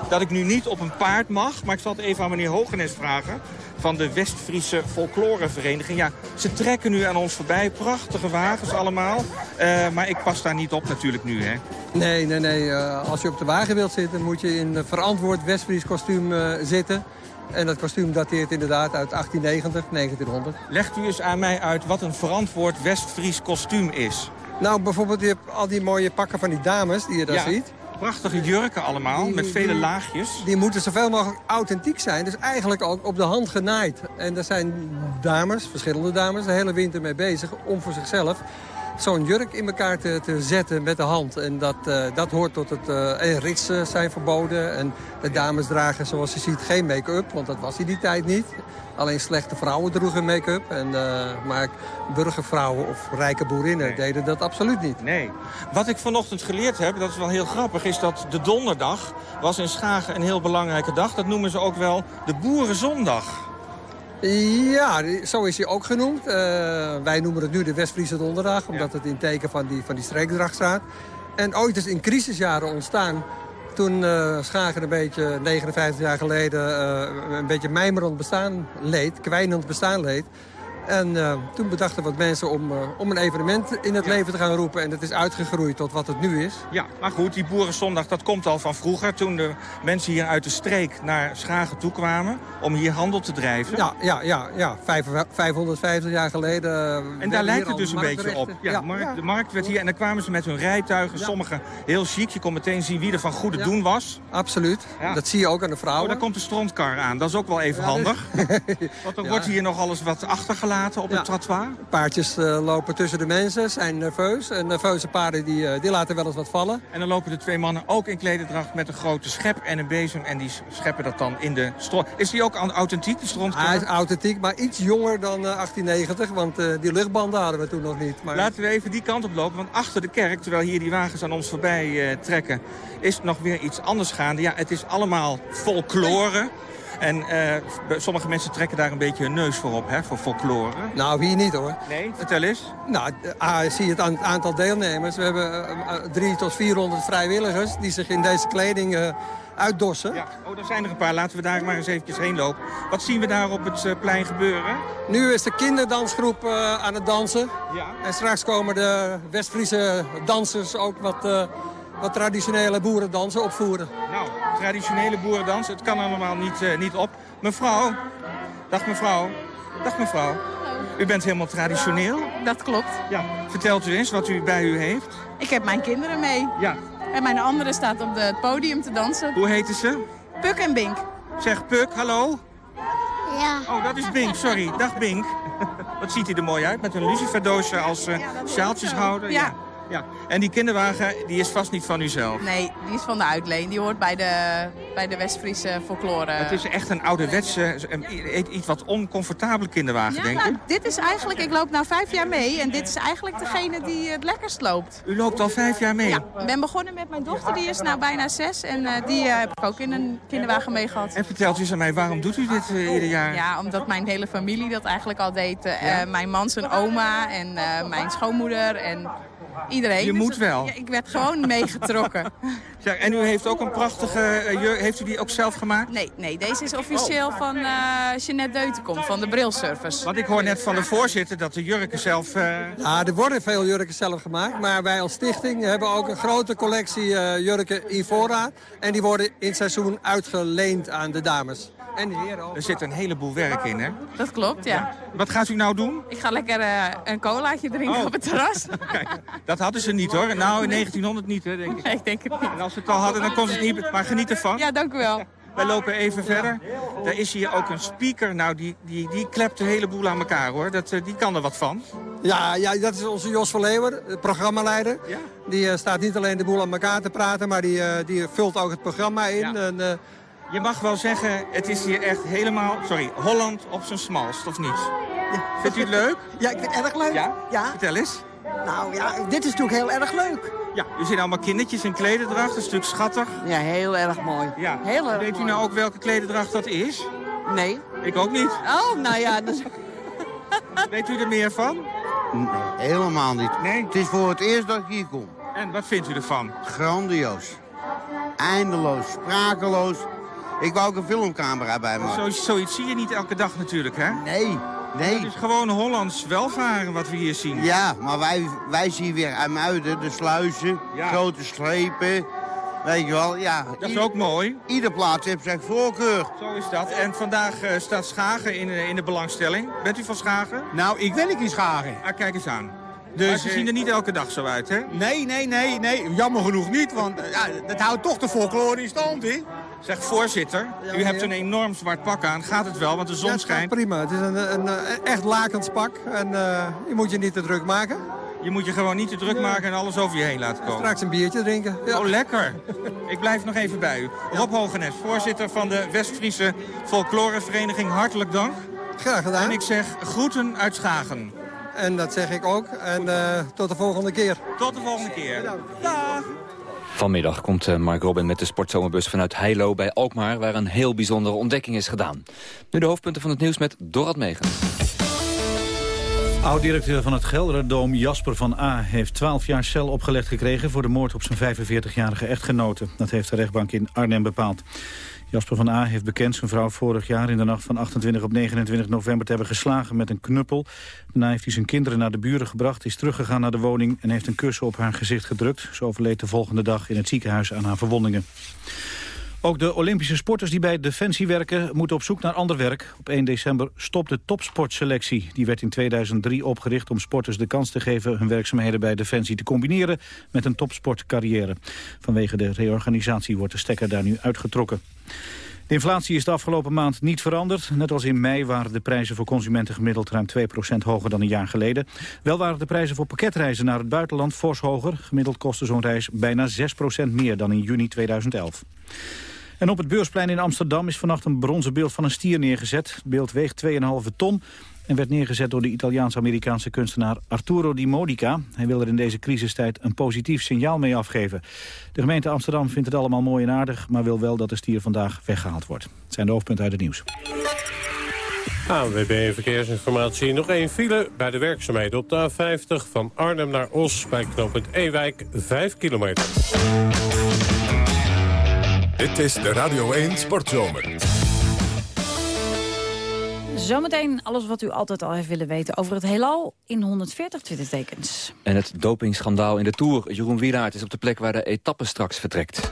dat ik nu niet op een paard mag. Maar ik zal het even aan meneer Hogenes vragen van de West-Friese Folklorevereniging. Ja, ze trekken nu aan ons voorbij. Prachtige wagens allemaal. Uh, maar ik pas daar niet op natuurlijk nu, hè? Nee, nee, nee. Uh, als je op de wagen wilt zitten, moet je in verantwoord West-Fries kostuum uh, zitten. En dat kostuum dateert inderdaad uit 1890, 1900. Legt u eens aan mij uit wat een verantwoord West-Fries kostuum is. Nou, bijvoorbeeld je hebt al die mooie pakken van die dames die je daar ja. ziet. Prachtige jurken allemaal, die, met vele die, laagjes. Die moeten zoveel mogelijk authentiek zijn. Dus eigenlijk ook op de hand genaaid. En daar zijn dames, verschillende dames, de hele winter mee bezig... om voor zichzelf zo'n jurk in elkaar te, te, zetten met de hand. En dat, uh, dat hoort tot het... Uh, en ritsen zijn verboden. En de dames dragen, zoals je ziet, geen make-up. Want dat was in die tijd niet. Alleen slechte vrouwen droegen make-up. En, maar burgervrouwen of rijke boerinnen nee. deden dat absoluut niet. Nee. Wat ik vanochtend geleerd heb, dat is wel heel grappig... is dat de donderdag was in Schagen een heel belangrijke dag. Dat noemen ze ook wel de Boerenzondag. Ja, zo is hij ook genoemd. Uh, wij noemen het nu de West-Friese Donderdag, omdat ja. het in teken van die, van die streekdracht staat. En ooit is in crisisjaren ontstaan toen uh, Schagen een beetje 59 jaar geleden uh, een beetje mijmerend bestaan leed, kwijnend bestaan leed. En uh, toen bedachten wat mensen om, uh, om een evenement in het ja. leven te gaan roepen. En dat is uitgegroeid tot wat het nu is. Ja, maar goed, die Boerenzondag dat komt al van vroeger. Toen de mensen hier uit de streek naar Schagen toe kwamen om hier handel te drijven. Ja, ja, ja, ja. Vijf, 550 jaar geleden. En daar lijkt het dus een beetje op. Ja, ja, markt, de markt werd hier en dan kwamen ze met hun rijtuigen. Sommigen heel chic. Je kon meteen zien wie er van goede doen was. Absoluut. Dat zie je ook aan de vrouwen. Oh, daar komt de strontkar aan. Dat is ook wel even handig. Want dan wordt hier nog alles wat achtergelaten op het trottoir? Paardjes uh, lopen tussen de mensen, zijn nerveus. En nerveuze paarden die, uh, die laten wel eens wat vallen. En dan lopen de twee mannen ook in klederdracht met een grote schep en een bezem. En die scheppen dat dan in de stront. Is die ook authentiek, die strontkar? Hij is authentiek, maar iets jonger dan uh, 1890. Want die luchtbanden hadden we toen nog niet. Maar... Laten we even die kant op lopen. Want achter de kerk, terwijl hier die wagens aan ons voorbij trekken... is nog weer iets anders gaande. Ja, het is allemaal folklore. En uh, sommige mensen trekken daar een beetje hun neus voor op, hè, voor folklore. Nou, wie niet hoor. Nee, vertel eens. Nou, uh, zie je het aan het aantal deelnemers. We hebben uh, drie tot 400 vrijwilligers die zich in deze kleding uitdossen. Ja, oh, er zijn er een paar. Laten we daar maar eens eventjes heen lopen. Wat zien we daar op het plein gebeuren? Nu is de kinderdansgroep aan het dansen. Ja. En straks komen de West-Friese dansers ook wat wat traditionele boerendansen opvoeren. Nou, traditionele boerendansen, het kan allemaal niet, uh, niet op. Mevrouw, dag mevrouw, dag mevrouw. U bent helemaal traditioneel? Dat klopt. Ja. Vertelt u eens wat u bij u heeft. Ik heb mijn kinderen mee. Ja. En mijn andere staat op het podium te dansen. Hoe heten ze? Puk en Bink. Zeg Puk, hallo? Ja. Oh, dat is Bink, sorry. Dag Bink. wat ziet hij er mooi uit, met een luciferdoosje als uh, ja, sjaaltjes houden. ja. Ja, en die kinderwagen die is vast niet van u zelf? Nee, die is van de uitleen. Die hoort bij de, bij de West-Friese folklore. Het is echt een ouderwetse, iets wat oncomfortabele kinderwagen, ja, denk nou, ik. dit is eigenlijk, ik loop nu vijf jaar mee en dit is eigenlijk degene die het lekkerst loopt. U loopt al vijf jaar mee? Ja, ik ben begonnen met mijn dochter, die is nou bijna zes en uh, die uh, heb ik ook in een kinderwagen mee gehad. En vertelt u eens aan mij, waarom doet u dit uh, ieder jaar? Ja, omdat mijn hele familie dat eigenlijk al deed. Ja? mijn man zijn oma en mijn schoonmoeder en iedereen. Je dus moet wel. Ja, ik werd gewoon meegetrokken. ja, en u heeft ook een prachtige uh, jurk. Heeft u die ook zelf gemaakt? Nee, nee deze is officieel oh. van uh, Jeanette Deutenkom van de Brilservice. Want ik hoor net van de voorzitter dat de jurken zelf... Uh... Ja, er worden veel jurken zelf gemaakt. Maar wij als stichting hebben ook een grote collectie jurken in voorraad. En die worden in het seizoen uitgeleend aan de dames. Er zit een heleboel werk in, hè? Dat klopt, ja. Wat gaat u nou doen? Ik ga lekker uh, een colaatje drinken oh. op het terras. Kijk, dat hadden ze niet, hoor. Nou, in 1900 niet, hè, denk ik. Nee, ik denk het niet. En als ze het al hadden, dan kon ze het niet. Maar geniet ervan. Ja, dank u wel. Wij lopen even verder. Er is hier ook een speaker. Nou, die, die, die klept de hele boel aan elkaar, hoor. Dat, die kan er wat van. Ja, ja dat is onze Jos van Leeuwen, programmaleider. Ja? Die uh, staat niet alleen de boel aan elkaar te praten, maar die, uh, die vult ook het programma in. Ja. En, uh, je mag wel zeggen, het is hier echt helemaal, sorry, Holland op zijn smalst, of niet? Ja. Vindt u het leuk? Ja, ik vind het erg leuk. Ja? ja? Vertel eens. Nou ja, dit is natuurlijk heel erg leuk. Ja, u zien allemaal kindertjes in klederdracht, dat is natuurlijk schattig. Ja, heel erg mooi. Ja. Heel erg Weet u nou ook welke klederdracht dat is? Nee. Ik ook niet. Oh, nou ja, dus... Weet u er meer van? Nee, helemaal niet. Nee? Het is voor het eerst dat ik hier kom. En wat vindt u ervan? Grandioos. Eindeloos, sprakeloos. Ik wou ook een filmcamera bij me. Zo, zoiets zie je niet elke dag natuurlijk, hè? Nee, nee. Het is gewoon Hollands welvaren wat we hier zien. Ja, maar wij, wij zien weer IJmuiden, de sluizen, Ja. grote strepen. Weet je wel, ja. Dat is ook mooi. Ieder plaats heeft zijn voorkeur. Zo is dat. En vandaag eh, staat Schagen in, eh, in de belangstelling. Bent u van Schagen? Nou, ik ben ik in Schagen. Ah, kijk eens aan. Dus maar ze eh, zien er niet elke dag zo uit, hè? Nee, nee, nee, nee. Jammer genoeg niet, want ja, dat houdt toch de folklore in stand, hè? Zeg, voorzitter, u hebt een enorm zwart pak aan. Gaat het wel, want de zon Ja, schijnt. prima. Het is een, een, eh, echt lakens pak. En eh, je moet je niet te druk maken. Je moet je gewoon niet te druk maken en alles over je heen laten komen. Straks een biertje drinken. Ja. Oh, lekker. Ik blijf nog even bij u. Rob Hogenes, voorzitter van de West-Friese Folklorevereniging. Hartelijk dank. Graag gedaan. En ik zeg groeten uit Schagen. En dat zeg ik ook. En eh, tot de volgende keer. Tot de volgende keer. Dag. Vanmiddag komt eh, Mark Robin met de sportzomerbus vanuit Heilo bij Alkmaar... waar een heel bijzondere ontdekking is gedaan. Nu de hoofdpunten van het nieuws met Dorad Megen. Oud-directeur van het Gelderdoom Jasper van A. heeft 12 jaar cel opgelegd gekregen... voor de moord op zijn 45-jarige echtgenote. Dat heeft de rechtbank in Arnhem bepaald. Jasper van A. heeft bekend zijn vrouw vorig jaar in de nacht van 28 op 29 november te hebben geslagen met een knuppel. Daarna heeft hij zijn kinderen naar de buren gebracht, is teruggegaan naar de woning en heeft een kussen op haar gezicht gedrukt. Ze overleed de volgende dag in het ziekenhuis aan haar verwondingen. Ook de Olympische sporters die bij Defensie werken moeten op zoek naar ander werk. Op 1 december stopt de topsportselectie. Die werd in 2003 opgericht om sporters de kans te geven hun werkzaamheden bij Defensie te combineren met een topsportcarrière. Vanwege de reorganisatie wordt de stekker daar nu uitgetrokken. De inflatie is de afgelopen maand niet veranderd. Net als in mei waren de prijzen voor consumenten gemiddeld ruim 2% hoger dan een jaar geleden. Wel waren de prijzen voor pakketreizen naar het buitenland fors hoger. Gemiddeld kostte zo'n reis bijna 6% meer dan in juni 2011. En op het beursplein in Amsterdam is vannacht een bronzen beeld van een stier neergezet. Het beeld weegt 2,5 ton en werd neergezet door de Italiaans-Amerikaanse kunstenaar Arturo Di Modica. Hij wil er in deze crisistijd een positief signaal mee afgeven. De gemeente Amsterdam vindt het allemaal mooi en aardig... maar wil wel dat de stier vandaag weggehaald wordt. Het zijn de hoofdpunten uit het nieuws. ANWB Verkeersinformatie. Nog één file bij de werkzaamheden op de A50 van Arnhem naar Os... bij knooppunt Ewijk, 5 kilometer. Dit is de Radio 1 Sportzomer. Zometeen alles wat u altijd al heeft willen weten over het heelal in 140 twittertekens. En het dopingschandaal in de Tour. Jeroen Wielaert is op de plek waar de etappe straks vertrekt.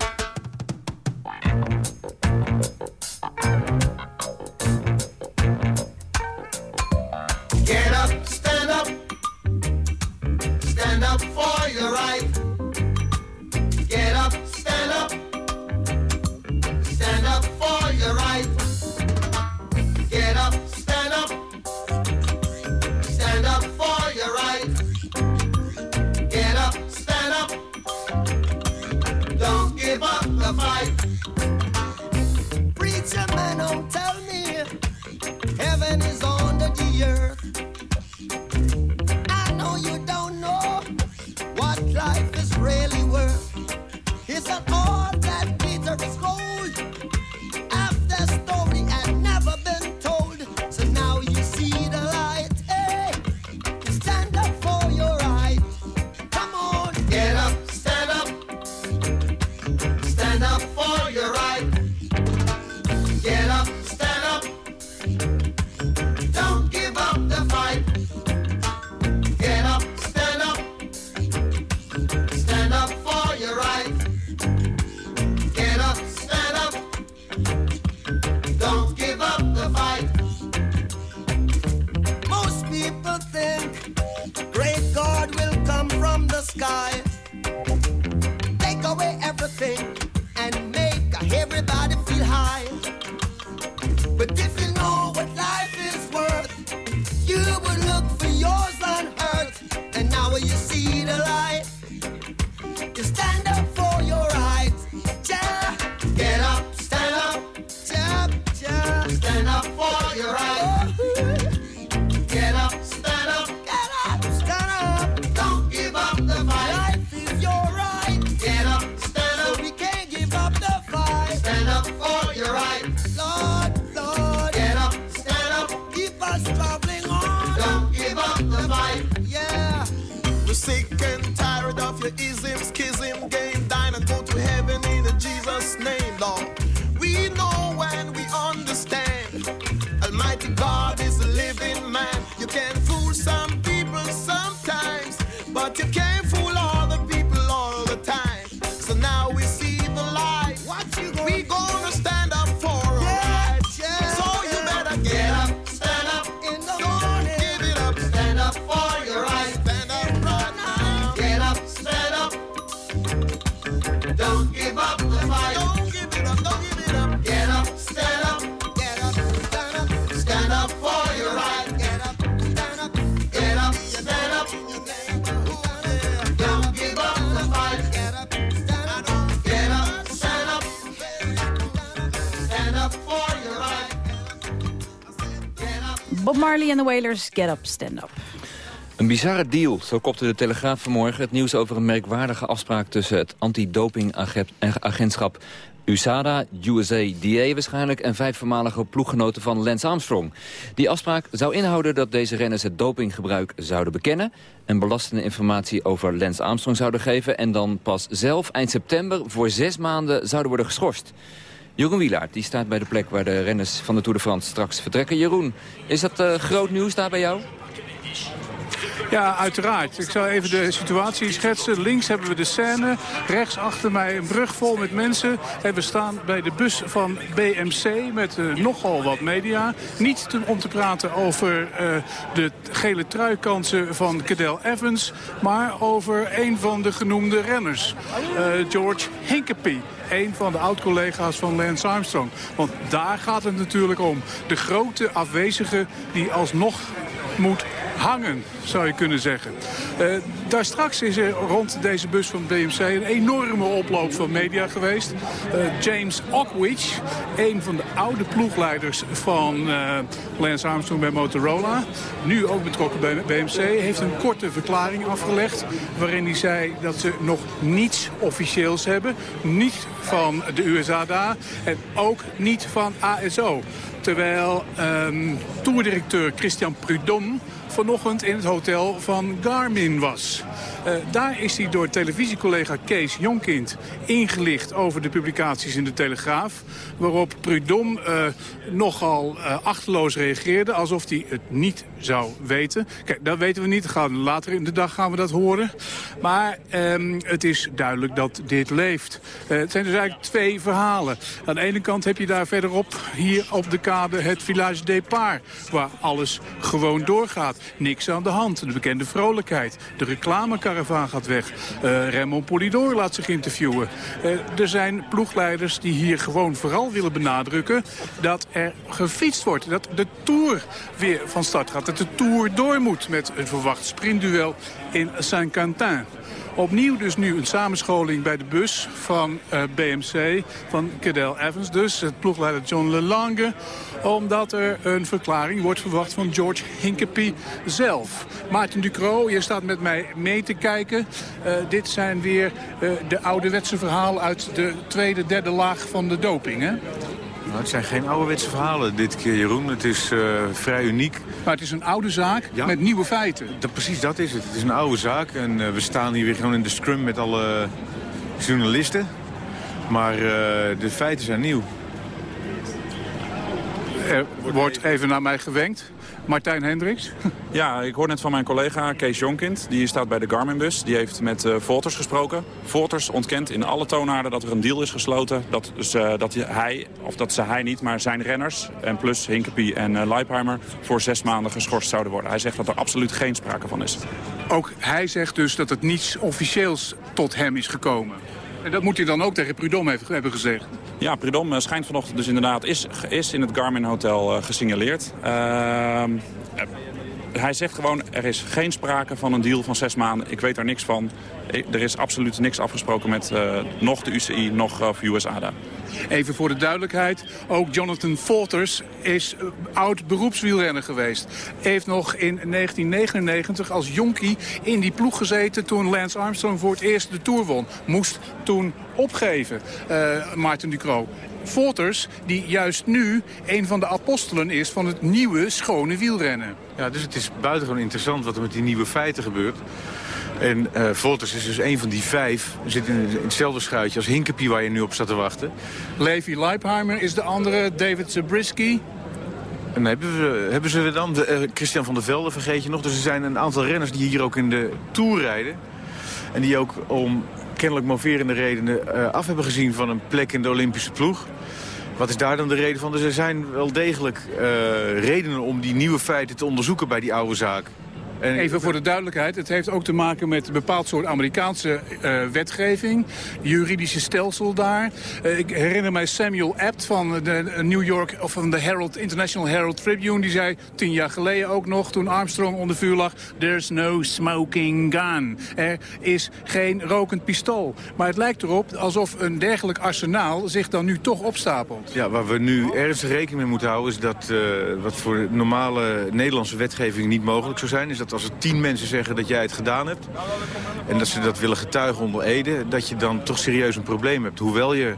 En de Wailers, get up, stand up. Een bizarre deal, zo kopte de Telegraaf vanmorgen het nieuws over een merkwaardige afspraak tussen het antidopingagentschap USADA, USA-DA waarschijnlijk en vijf voormalige ploeggenoten van Lance Armstrong. Die afspraak zou inhouden dat deze renners het dopinggebruik zouden bekennen en belastende informatie over Lance Armstrong zouden geven en dan pas zelf eind september voor zes maanden zouden worden geschorst. Jeroen Wielaert die staat bij de plek waar de renners van de Tour de France straks vertrekken. Jeroen, is dat eh, groot nieuws daar bij jou? Ja, uiteraard. Ik zal even de situatie schetsen. Links hebben we de Seine. Rechts achter mij een brug vol met mensen. En we staan bij de bus van BMC met eh, nogal wat media. Niet om te praten over eh, de gele truikansen van Cadel Evans... maar over een van de genoemde renners, eh, George Hinkepie een van de oud-collega's van Lance Armstrong. Want daar gaat het natuurlijk om. De grote afwezige die alsnog moet hangen, zou je kunnen zeggen. Eh, daar straks is er rond deze bus van BMC een enorme oploop van media geweest. Eh, James Ockwich, een van de oude ploegleiders van eh, Lance Armstrong bij Motorola... nu ook betrokken bij BMC, heeft een korte verklaring afgelegd... waarin hij zei dat ze nog niets officieels hebben. Niet van de USADA en ook niet van ASO. Terwijl ehm toerdirecteur Christian Prudhomme vanochtend in het hotel van Garmin was. Eh, daar is hij door televisiecollega Kees Jonkind ingelicht over de publicaties in de Telegraaf. Waarop Prudhomme eh, nogal eh, achterloos reageerde, alsof hij het niet zou weten. Kijk, dat weten we niet. Gaan, later in de dag gaan we dat horen. Maar ehm, het is duidelijk dat dit leeft. Het zijn dus eigenlijk twee verhalen. Aan de ene kant heb je daar verderop, hier op de kade, het Village Départ. Waar alles gewoon doorgaat. Niks aan de hand. De bekende vrolijkheid. De reclamekaravaan gaat weg. Eh Raymond Polidor laat zich interviewen. Eh, er zijn ploegleiders die hier gewoon vooral willen benadrukken... dat er gefietst wordt. Dat de Tour weer van start gaat. Dat de Tour door moet met een verwacht sprintduel in Saint-Quentin. Opnieuw dus nu een samenscholing bij de bus van eh, BMC, van Cadel Evans dus, het ploegleider John Lelange. Omdat er een verklaring wordt verwacht van George Hinkepie zelf. Maarten Ducro, je staat met mij mee te kijken. Eh, dit zijn weer eh, de ouderwetse verhalen uit de tweede, derde laag van de doping, hè? Nou, het zijn geen ouderwetse verhalen dit keer, Jeroen. Het is eh, vrij uniek. Maar het is een oude zaak met nieuwe feiten. Dat, precies dat is het. Het is een oude zaak en eh, we staan hier weer gewoon in de scrum met alle journalisten. Maar eh, de feiten zijn nieuw. Er wordt even naar mij gewenkt. Martijn Hendricks. Ja, ik hoor net van mijn collega Kees Jonkind. Die staat bij de Garmin-bus. Die heeft met uh, Volters gesproken. Volters ontkent in alle toonaarden dat er een deal is gesloten. Dat, dus, uh, dat hij, of dat ze hij niet, maar zijn renners... en plus Hinkepie en uh, Leipheimer voor zes maanden geschorst zouden worden. Hij zegt dat er absoluut geen sprake van is. Ook hij zegt dus dat het niets officieels tot hem is gekomen. En dat moet hij dan ook tegen Prudhomme hebben gezegd. Ja, Prudhomme schijnt vanochtend dus inderdaad is, is in het Garmin Hotel uh, gesignaleerd. Uh, hij zegt gewoon, er is geen sprake van een deal van zes maanden. Ik weet daar niks van. Er is absoluut niks afgesproken met nog de UCI, nog uh, USADA. Even voor de duidelijkheid, ook Jonathan Walters is eh, oud beroepswielrenner geweest. Heeft nog in 1999 als jonkie in die ploeg gezeten toen Lance Armstrong voor het eerst de Tour won. Moest toen opgeven, uh, Maarten Ducro. Volters, die juist nu een van de apostelen is van het nieuwe schone wielrennen. Ja, dus het is buitengewoon interessant wat er met die nieuwe feiten gebeurt. En uh, Volters is dus een van die vijf. Zit in, in hetzelfde schuitje als Hinkepie waar je nu op staat te wachten. Levi Leipheimer is de andere, David Zabriskie. En hebben, we, hebben ze dan, de, uh, Christian van der Velde vergeet je nog. Dus er zijn een aantal renners die hier ook in de Tour rijden. En die ook om kennelijk moverende redenen uh, af hebben gezien van een plek in de Olympische ploeg. Wat is daar dan de reden van? Dus er zijn wel degelijk uh, redenen om die nieuwe feiten te onderzoeken bij die oude zaak. En Even voor de duidelijkheid, het heeft ook te maken met een bepaald soort Amerikaanse uh, wetgeving. Juridische stelsel daar. Uh, ik herinner mij Samuel Abt van de New York, of van de Herald, International Herald Tribune. Die zei tien jaar geleden ook nog, toen Armstrong onder vuur lag... There's no smoking gun. Er is geen rokend pistool. Maar het lijkt erop alsof een dergelijk arsenaal zich dan nu toch opstapelt. Ja, waar we nu ernstig rekening mee moeten houden... is dat uh, wat voor normale Nederlandse wetgeving niet mogelijk zou zijn... is dat als er tien mensen zeggen dat jij het gedaan hebt... en dat ze dat willen getuigen onder Ede... dat je dan toch serieus een probleem hebt. Hoewel je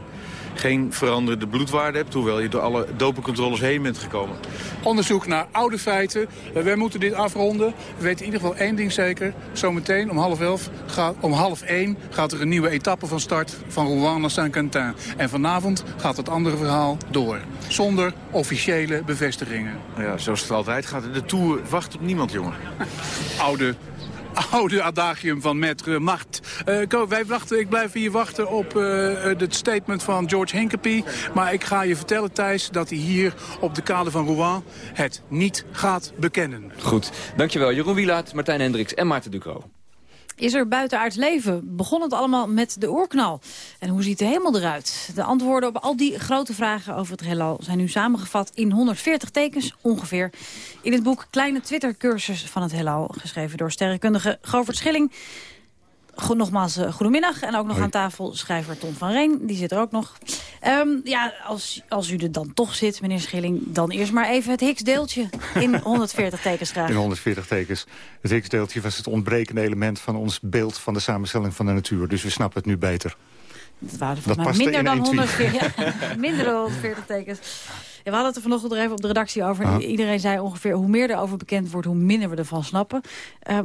geen veranderde bloedwaarde hebt... hoewel je door alle dopencontroles heen bent gekomen. Onderzoek naar oude feiten. Uh, wij moeten dit afronden. We weten in ieder geval één ding zeker. Zometeen om half elf, gaat, om half één gaat er een nieuwe etappe van start... van Rouen naar Saint-Quentin. En vanavond gaat het andere verhaal door. Zonder officiële bevestigingen. Ja, zoals het altijd gaat. De Tour wacht op niemand, jongen. oude oude adagium van Maître Macht. Uh, wij wachten, ik blijf hier wachten op uh, het statement van George Hinkepie. Maar ik ga je vertellen, Thijs, dat hij hier op de kade van Rouen het niet gaat bekennen. Goed, dankjewel. Jeroen Wielaert, Martijn Hendricks en Maarten Ducro. Is er buitenaards leven? Begon het allemaal met de oorknal? En hoe ziet de hemel eruit? De antwoorden op al die grote vragen over het heelal zijn nu samengevat in 140 tekens ongeveer. In het boek Kleine Twitter-cursus van het heelal, geschreven door sterrenkundige Govert Schilling. Goed, nogmaals, uh, goedemiddag. En ook nog Hoi. aan tafel schrijver Tom van Reen. Die zit er ook nog. Um, ja, als, als u er dan toch zit, meneer Schilling... dan eerst maar even het Higgs-deeltje in 140 tekens graag. In 140 tekens. Het Higgs-deeltje was het ontbrekende element van ons beeld... van de samenstelling van de natuur. Dus we snappen het nu beter. Dat waren mij minder dan, 140, ja, minder dan 140 tekens. We hadden het er vanochtend er even op de redactie over. Ah. Iedereen zei ongeveer, hoe meer erover bekend wordt, hoe minder we ervan snappen. Uh,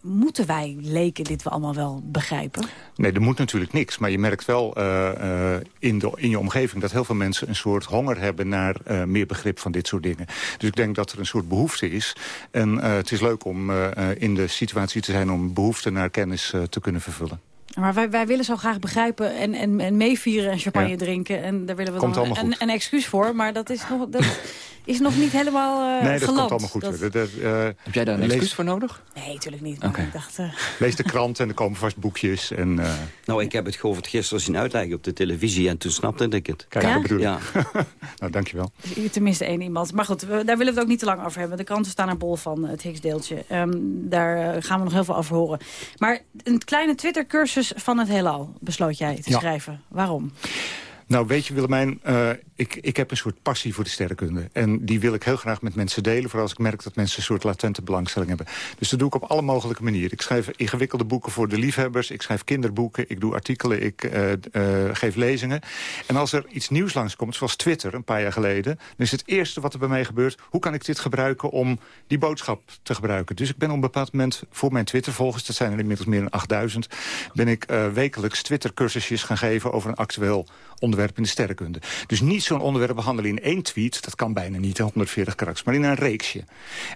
moeten wij leken dit we allemaal wel begrijpen? Nee, er moet natuurlijk niks. Maar je merkt wel uh, uh, in, de, in je omgeving dat heel veel mensen een soort honger hebben naar meer begrip van dit soort dingen. Dus ik denk dat er een soort behoefte is. En het is leuk om in de situatie te zijn om behoefte naar kennis te kunnen vervullen. Maar wij, wij willen zo graag begrijpen en, en, en meevieren en champagne ja. drinken. En daar willen we komt dan een, een, excuus voor. Maar dat is nog, dat is nog niet helemaal uh, Nee, dat geland. komt allemaal goed. Dat... Dat, uh, Heb jij daar een lees... excuus voor nodig? Nee, natuurlijk niet. Okay. Ik dacht, uh... Lees de krant en er komen vast boekjes. En, nou, ik heb het Govert gisteren zien uitleggen op de televisie. En toen snapte ik het. Kijk, ja? dat bedoel ik. Ja. nou, dankjewel. Tenminste één iemand. Maar goed, daar willen we het ook niet te lang over hebben. De kranten staan er bol van, het Higgs-deeltje. Um, daar gaan we nog heel veel over horen. Maar een kleine Twitter-cursus van het heelal besloot jij te ja. schrijven. Waarom? Nou, weet je Willemijn, uh, ik, ik heb een soort passie voor de sterrenkunde. En die wil ik heel graag met mensen delen... vooral als ik merk dat mensen een soort latente belangstelling hebben. Dus dat doe ik op alle mogelijke manieren. Ik schrijf ingewikkelde boeken voor de liefhebbers. Ik schrijf kinderboeken, ik doe artikelen, ik uh, uh, geef lezingen. En als er iets nieuws langskomt, zoals Twitter een paar jaar geleden... dan is het eerste wat er bij mij gebeurt... hoe kan ik dit gebruiken om die boodschap te gebruiken? Dus ik ben op een bepaald moment voor mijn Twitter-volgers... dat zijn er inmiddels meer dan 8000... ben ik wekelijks Twitter-cursusjes gaan geven over een actueel onderwerp in de sterrenkunde. Dus niet zo'n onderwerp behandelen in één tweet. Dat kan bijna niet, 140 karakters. Maar in een reeksje.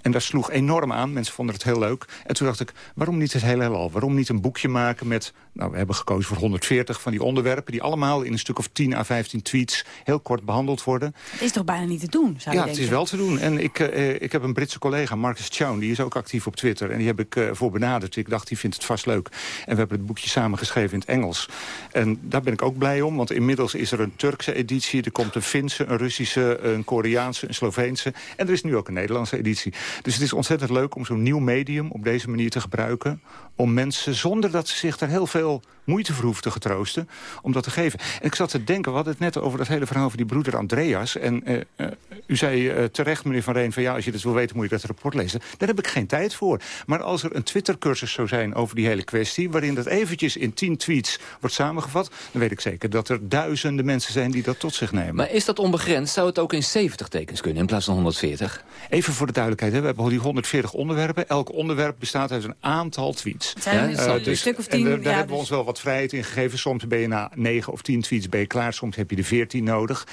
En dat sloeg enorm aan. Mensen vonden het heel leuk. En toen dacht ik, waarom niet het hele heelal? Waarom niet een boekje maken met... Nou, we hebben gekozen voor 140 van die onderwerpen... die allemaal in een stuk of 10 à 15 tweets heel kort behandeld worden. Het is toch bijna niet te doen, zou Ja, je het denken? is wel te doen. En ik, uh, ik heb een Britse collega, Marcus Chown... die is ook actief op Twitter. En die heb ik uh, voor benaderd. Ik dacht, die vindt het vast leuk. En we hebben het boekje samen geschreven in het Engels. En daar ben ik ook blij om. Want inmiddels is er een Turkse editie, er komt een Finse, een Russische, een Koreaanse, een Sloveense. En er is nu ook een Nederlandse editie. Dus het is ontzettend leuk om zo'n nieuw medium op deze manier te gebruiken. Om mensen, zonder dat ze zich daar heel veel moeite voor hoeven te getroosten, om dat te geven. En ik zat te denken, we hadden het net over dat hele verhaal van die broeder Andreas. En eh, eh, u zei eh, terecht, meneer Van Reen, van ja, als je dat wil weten moet je dat rapport lezen. Daar heb ik geen tijd voor. Maar als er een Twitter-cursus zou zijn over die hele kwestie, waarin dat eventjes in tien tweets wordt samengevat, dan weet ik zeker dat er duizenden mensen zijn die dat tot zich nemen. Maar is dat onbegrensd? Zou het ook in 70 tekens kunnen in plaats van 140? Even voor de duidelijkheid, hè, we hebben die 140 onderwerpen. Elk onderwerp bestaat uit een aantal tweets. Het zijn Ja, dus een dus- stuk of en tien, daar- daar ja, hebben we dus- ons wel wat vrijheid in gegeven. Soms ben je na 9 of 10 tweets ben je klaar. Soms heb je de 14 nodig.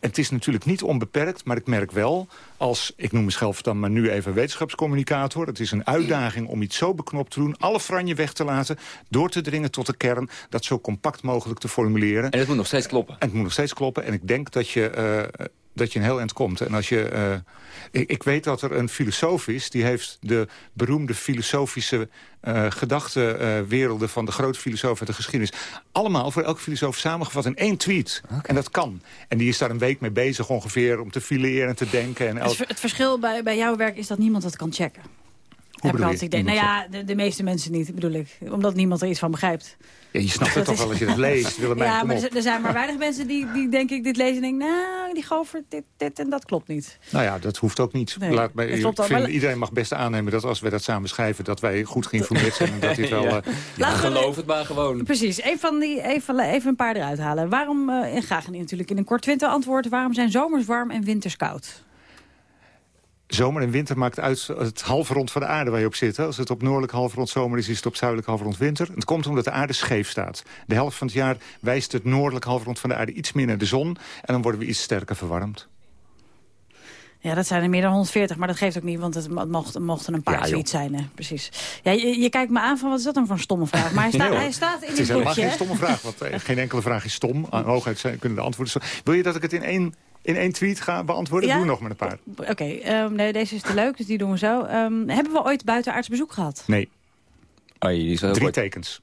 En het is natuurlijk niet onbeperkt, maar ik merk wel... als, ik noem mezelf dan maar nu even wetenschapscommunicator... het is een uitdaging om iets zo beknopt te doen... alle franje weg te laten, door te dringen tot de kern... dat zo compact mogelijk te formuleren. En het moet nog steeds kloppen. En het moet nog steeds kloppen. En ik denk dat je... eh, dat je een heel eind komt. En als je, eh, ik, ik weet dat er een filosoof is... die heeft de beroemde filosofische eh gedachtenwerelden... van de grote filosoof uit de geschiedenis... allemaal voor elke filosoof samengevat in één tweet. En dat kan. En die is daar een week mee bezig ongeveer... om te fileren en te denken. En Het, elk... ver- het verschil bij, bij jouw werk is dat niemand het kan checken. Heb ik bedoel altijd je? idee. Nou ja, de, de meeste mensen niet, bedoel ik. Omdat niemand er iets van begrijpt. Ja, je snapt het toch is- wel als je het leest. Willemijn, ja, kom maar op. er, er zijn maar weinig mensen die, die denk ik dit lezen en denken... nou, die govert dit, dit en dat klopt niet. Nou ja, dat hoeft ook niet. Nee, Laat dat ik vind, Maar- iedereen mag best aannemen dat als we dat samen schrijven... dat wij goed geïnformeerd zijn en dat dit wel... Ja. eh, we- het maar gewoon. Precies, even, van die, even, even een paar eruit halen. Waarom, eh, en graag natuurlijk in een kort twintig antwoord... waarom zijn zomers warm en winters koud? Zomer en winter maakt uit het halfrond van de aarde waar je op zit. hè. Als het op noordelijk halfrond zomer is, is het op zuidelijk halfrond winter. Het komt omdat de aarde scheef staat. De helft van het jaar wijst het noordelijk halfrond van de aarde iets meer naar de zon. En dan worden we iets sterker verwarmd. Ja, dat zijn er meer dan 140, maar dat geeft ook niet, want het mo- mocht, mochten een paar Ja, tweets zijn. Hè? Precies. Ja, je, je kijkt me aan van, wat is dat dan voor een stomme vraag? Maar hij, staat, Nee, hij staat in het dit is helemaal boekje. geen stomme vraag, want eh, geen enkele vraag is stom. Aan hooguit zijn, kunnen de antwoorden zo. Wil je dat ik het in één, in één tweet ga beantwoorden? Ja? Doe nog maar een paar. Oké, ehm, nee, deze is te leuk, dus die doen we zo. Ehm, hebben we ooit buitenaards bezoek gehad? Nee, Oh, die is wel heel drie kort. tekens.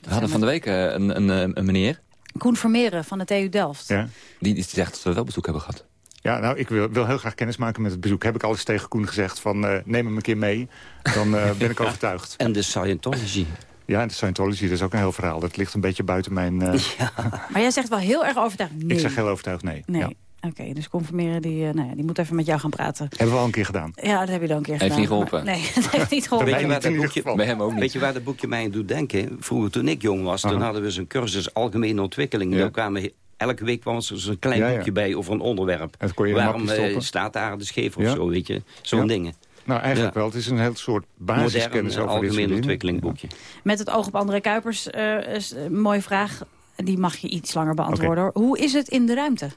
We hadden van de week eh, een, een, eh, een meneer. Koen Vermeeren van de TU Delft. Ja. Die, die zegt dat we wel bezoek hebben gehad. Ja, nou, ik wil, wil heel graag kennis maken met het bezoek. Heb ik al eens tegen Koen gezegd van eh, neem hem een keer mee. Dan ben ik overtuigd. En de Scientology. Ja, en de Scientology, dat is ook een heel verhaal. Dat ligt een beetje buiten mijn... eh, Maar jij zegt wel heel erg overtuigd nee. Ik zeg heel overtuigd nee. Nee. Ja. Oké, dus Koen Vermeeren die, eh, nou ja, die moet even met jou gaan praten. Hebben we al een keer gedaan. Ja, dat heb je dan een keer Heeft gedaan. niet geholpen. Maar- nee, het heeft niet geholpen. Weet je, waar dat boekje. Bij hem ook niet. weet je waar dat boekje mij aan doet denken? Vroeger toen ik jong was, toen hadden we zo'n cursus Algemene Ontwikkeling. Ja. Daar kwamen, elke week kwam er zo'n klein Ja, ja. boekje bij over een onderwerp. En dat kon je in een Waarom mapje stoppen. staat de aarde scheef of Ja. zo, weet je? Zo'n Ja. dingen. Nou, eigenlijk Ja. wel. Het is een heel soort basiskennis over algemene ontwikkeling boekje. Met het oog op André Kuipers, eh, is een mooie vraag. Die mag je iets langer beantwoorden. hoor. Hoe is het in de ruimte?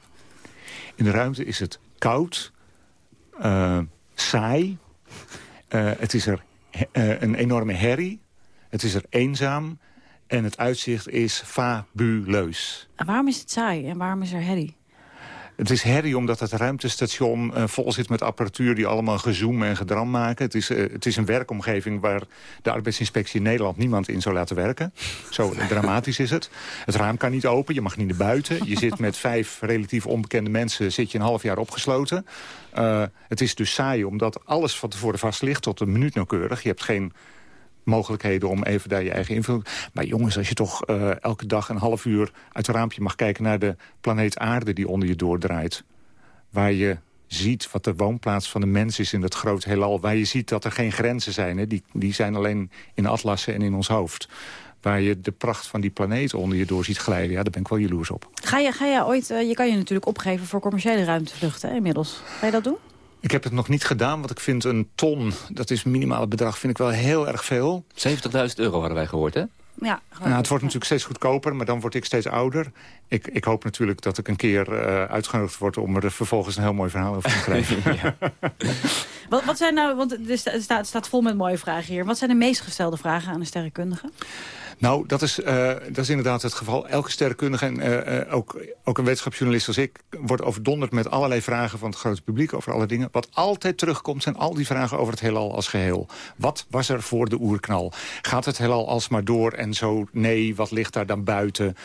In de ruimte is het koud, eh, saai. Eh, het is er eh, een enorme herrie. Het is er eenzaam. En het uitzicht is fabuleus. En waarom is het saai en waarom is er herrie? Het is herrie omdat het ruimtestation eh, vol zit met apparatuur... die allemaal gezoom en gedram maken. Het is, eh, het is een werkomgeving waar de arbeidsinspectie in Nederland... niemand in zou laten werken. Zo dramatisch is het. Het raam kan niet open, je mag niet naar buiten. Je zit met vijf relatief onbekende mensen... zit je een half jaar opgesloten. Eh, het is dus saai omdat alles van tevoren vast ligt... tot een minuut nauwkeurig. Je hebt geen mogelijkheden om even daar je eigen invulling... Maar jongens, als je toch eh, elke dag een half uur uit het raampje mag kijken... naar de planeet aarde die onder je doordraait... waar je ziet wat de woonplaats van de mens is in dat grote heelal... waar je ziet dat er geen grenzen zijn. Hè? Die, die zijn alleen in atlassen en in ons hoofd. Waar je de pracht van die planeet onder je door ziet glijden. Ja, daar ben ik wel jaloers op. Ga je, ga je ooit, eh, je kan je natuurlijk opgeven voor commerciële ruimtevluchten inmiddels. Ga je dat doen? Ik heb het nog niet gedaan, want ik vind een ton... dat is het minimale bedrag, vind ik wel heel erg veel. 70.000 euro hadden wij gehoord, hè? Ja, Nou, het wordt natuurlijk steeds goedkoper, maar dan word ik steeds ouder. Ik, ik hoop natuurlijk dat ik een keer eh, uitgenodigd word... om er vervolgens een heel mooi verhaal over te schrijven. Wat, wat zijn nou, want er er staat, het staat vol met mooie vragen hier. Wat zijn de meest gestelde vragen aan een sterrenkundige? Nou, dat is, uh, dat is inderdaad het geval. Elke sterrenkundige en uh, uh, ook, ook een wetenschapsjournalist als ik... wordt overdonderd met allerlei vragen van het grote publiek over alle dingen. Wat altijd terugkomt zijn al die vragen over het heelal als geheel. Wat was er voor de oerknal? Gaat het heelal alsmaar door en zo? Nee, wat ligt daar dan buiten?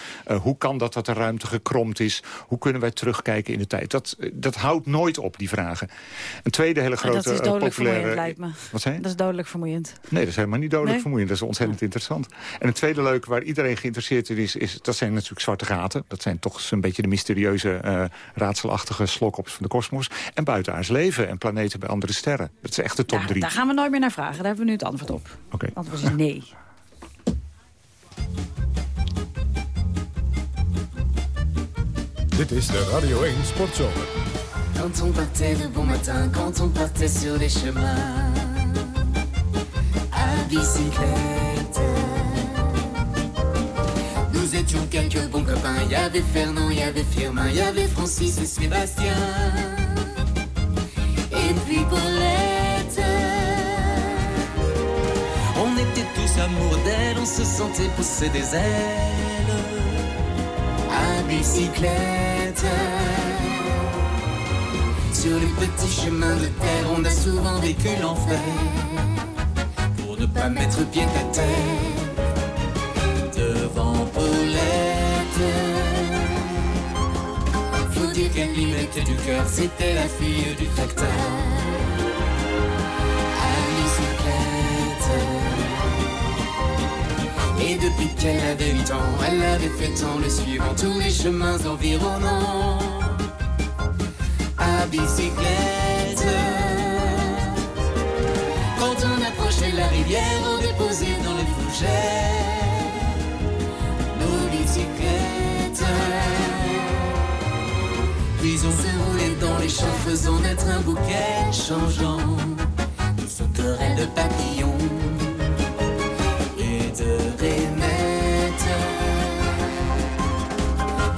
hoe kan dat dat de ruimte gekromd is? Hoe kunnen wij terugkijken in de tijd? Dat, dat houdt nooit op, die vragen. Een tweede hele grote dat is dodelijk populaire... vermoeiend, lijkt me. Wat zei Dat is dodelijk vermoeiend. Nee, dat is helemaal niet dodelijk Nee? vermoeiend. Dat is ontzettend interessant. En tweede leuke waar iedereen geïnteresseerd in is, is... dat zijn natuurlijk zwarte gaten. Dat zijn toch zo'n beetje de mysterieuze, eh, raadselachtige slokops van de kosmos. En buitenaards leven en planeten bij andere sterren. Dat is echt de top Ja, drie. daar gaan we nooit meer naar vragen. Daar hebben we nu het antwoord op. Oké. Het antwoord is nee. Dit is de Radio 1 Sportzomer. Quand on partait de bon matin, quand on partait sur les chemins à bicyclette. Nous étions quelques bons copains. Il y avait Fernand, il y avait Firmin, il y avait Francis et Sébastien. Et puis Paulette. On était tous amoureux d'elle, on se sentait pousser des ailes à bicyclette. Sur les petits chemins de terre, on a souvent vécu l'enfer. Pour ne pas mettre pied à terre Lui mettait du cœur, c'était la fille du facteur. À bicyclette. Et depuis qu'elle avait 8 ans, elle avait fait tant le suivant tous les chemins environnants à bicyclette. Quand on approchait la rivière, on déposait dans les fougères nos bicyclettes. Puis on se roulait dans les champs, faisant naître un bouquet changeant de sauterelles de papillons et de rainettes.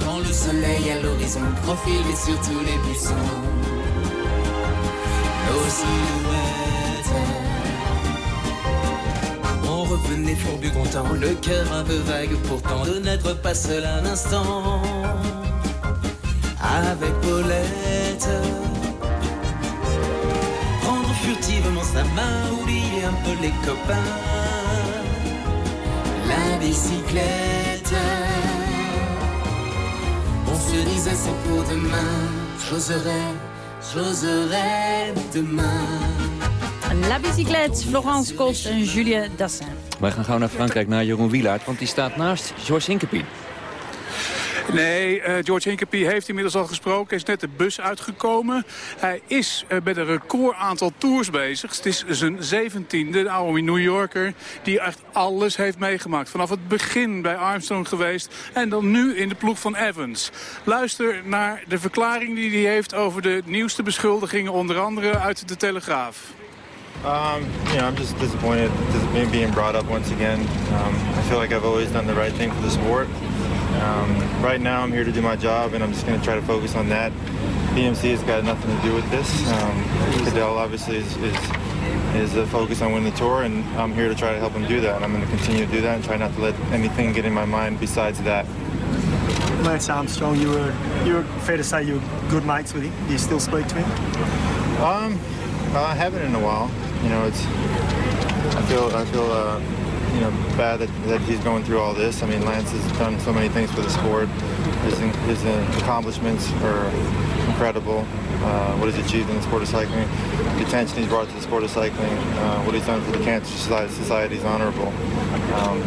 Quand le soleil à l'horizon profilait sur tous les buissons nos silhouettes. On revenait fourbu content, le cœur un peu vague pourtant de n'être pas seul un instant avec Paulette. Prendre furtivement sa main, oublier un peu les copains. La bicyclette. On se disait c'est pour demain. J'oserais, j'oserais demain. La Bicyclette, Florence Kost en Julia Dassin. Wij gaan gauw naar Frankrijk, naar Jeroen Wielaert, want die staat naast George Hinkepie. Nee, eh, George Hinkepie heeft inmiddels al gesproken. Hij is net de bus uitgekomen. Hij is eh, met een record aantal tours bezig. Het is zijn zeventiende, de oude New Yorker... die echt alles heeft meegemaakt. Vanaf het begin bij Armstrong geweest... en dan nu in de ploeg van Evans. Luister naar de verklaring die hij heeft... over de nieuwste beschuldigingen, onder andere uit de Telegraaf. Um, you I'm just disappointed dis- being brought up once again. Um, I feel like I've always done the right thing for the sport. Um, right now, I'm here to do my job, and I'm just going to try to focus on that. BMC has got nothing to do with this. Um, Cadell obviously is, is is focused on winning the tour, and I'm here to try to help him do that. And I'm going to continue to do that and try not to let anything get in my mind besides that. Lance Armstrong, you were you were fair to say you were good mates with him. Do you still speak to him? Um, I haven't in a while. You know, it's. I feel. I feel. Uh, you know, bad that, that he's going through all this. I mean, Lance has done so many things for the sport. His, his accomplishments are incredible. Uh, what he's achieved in the sport of cycling, the attention he's brought to the sport of cycling, uh, what he's done for the Cancer Society, society is honorable. Um,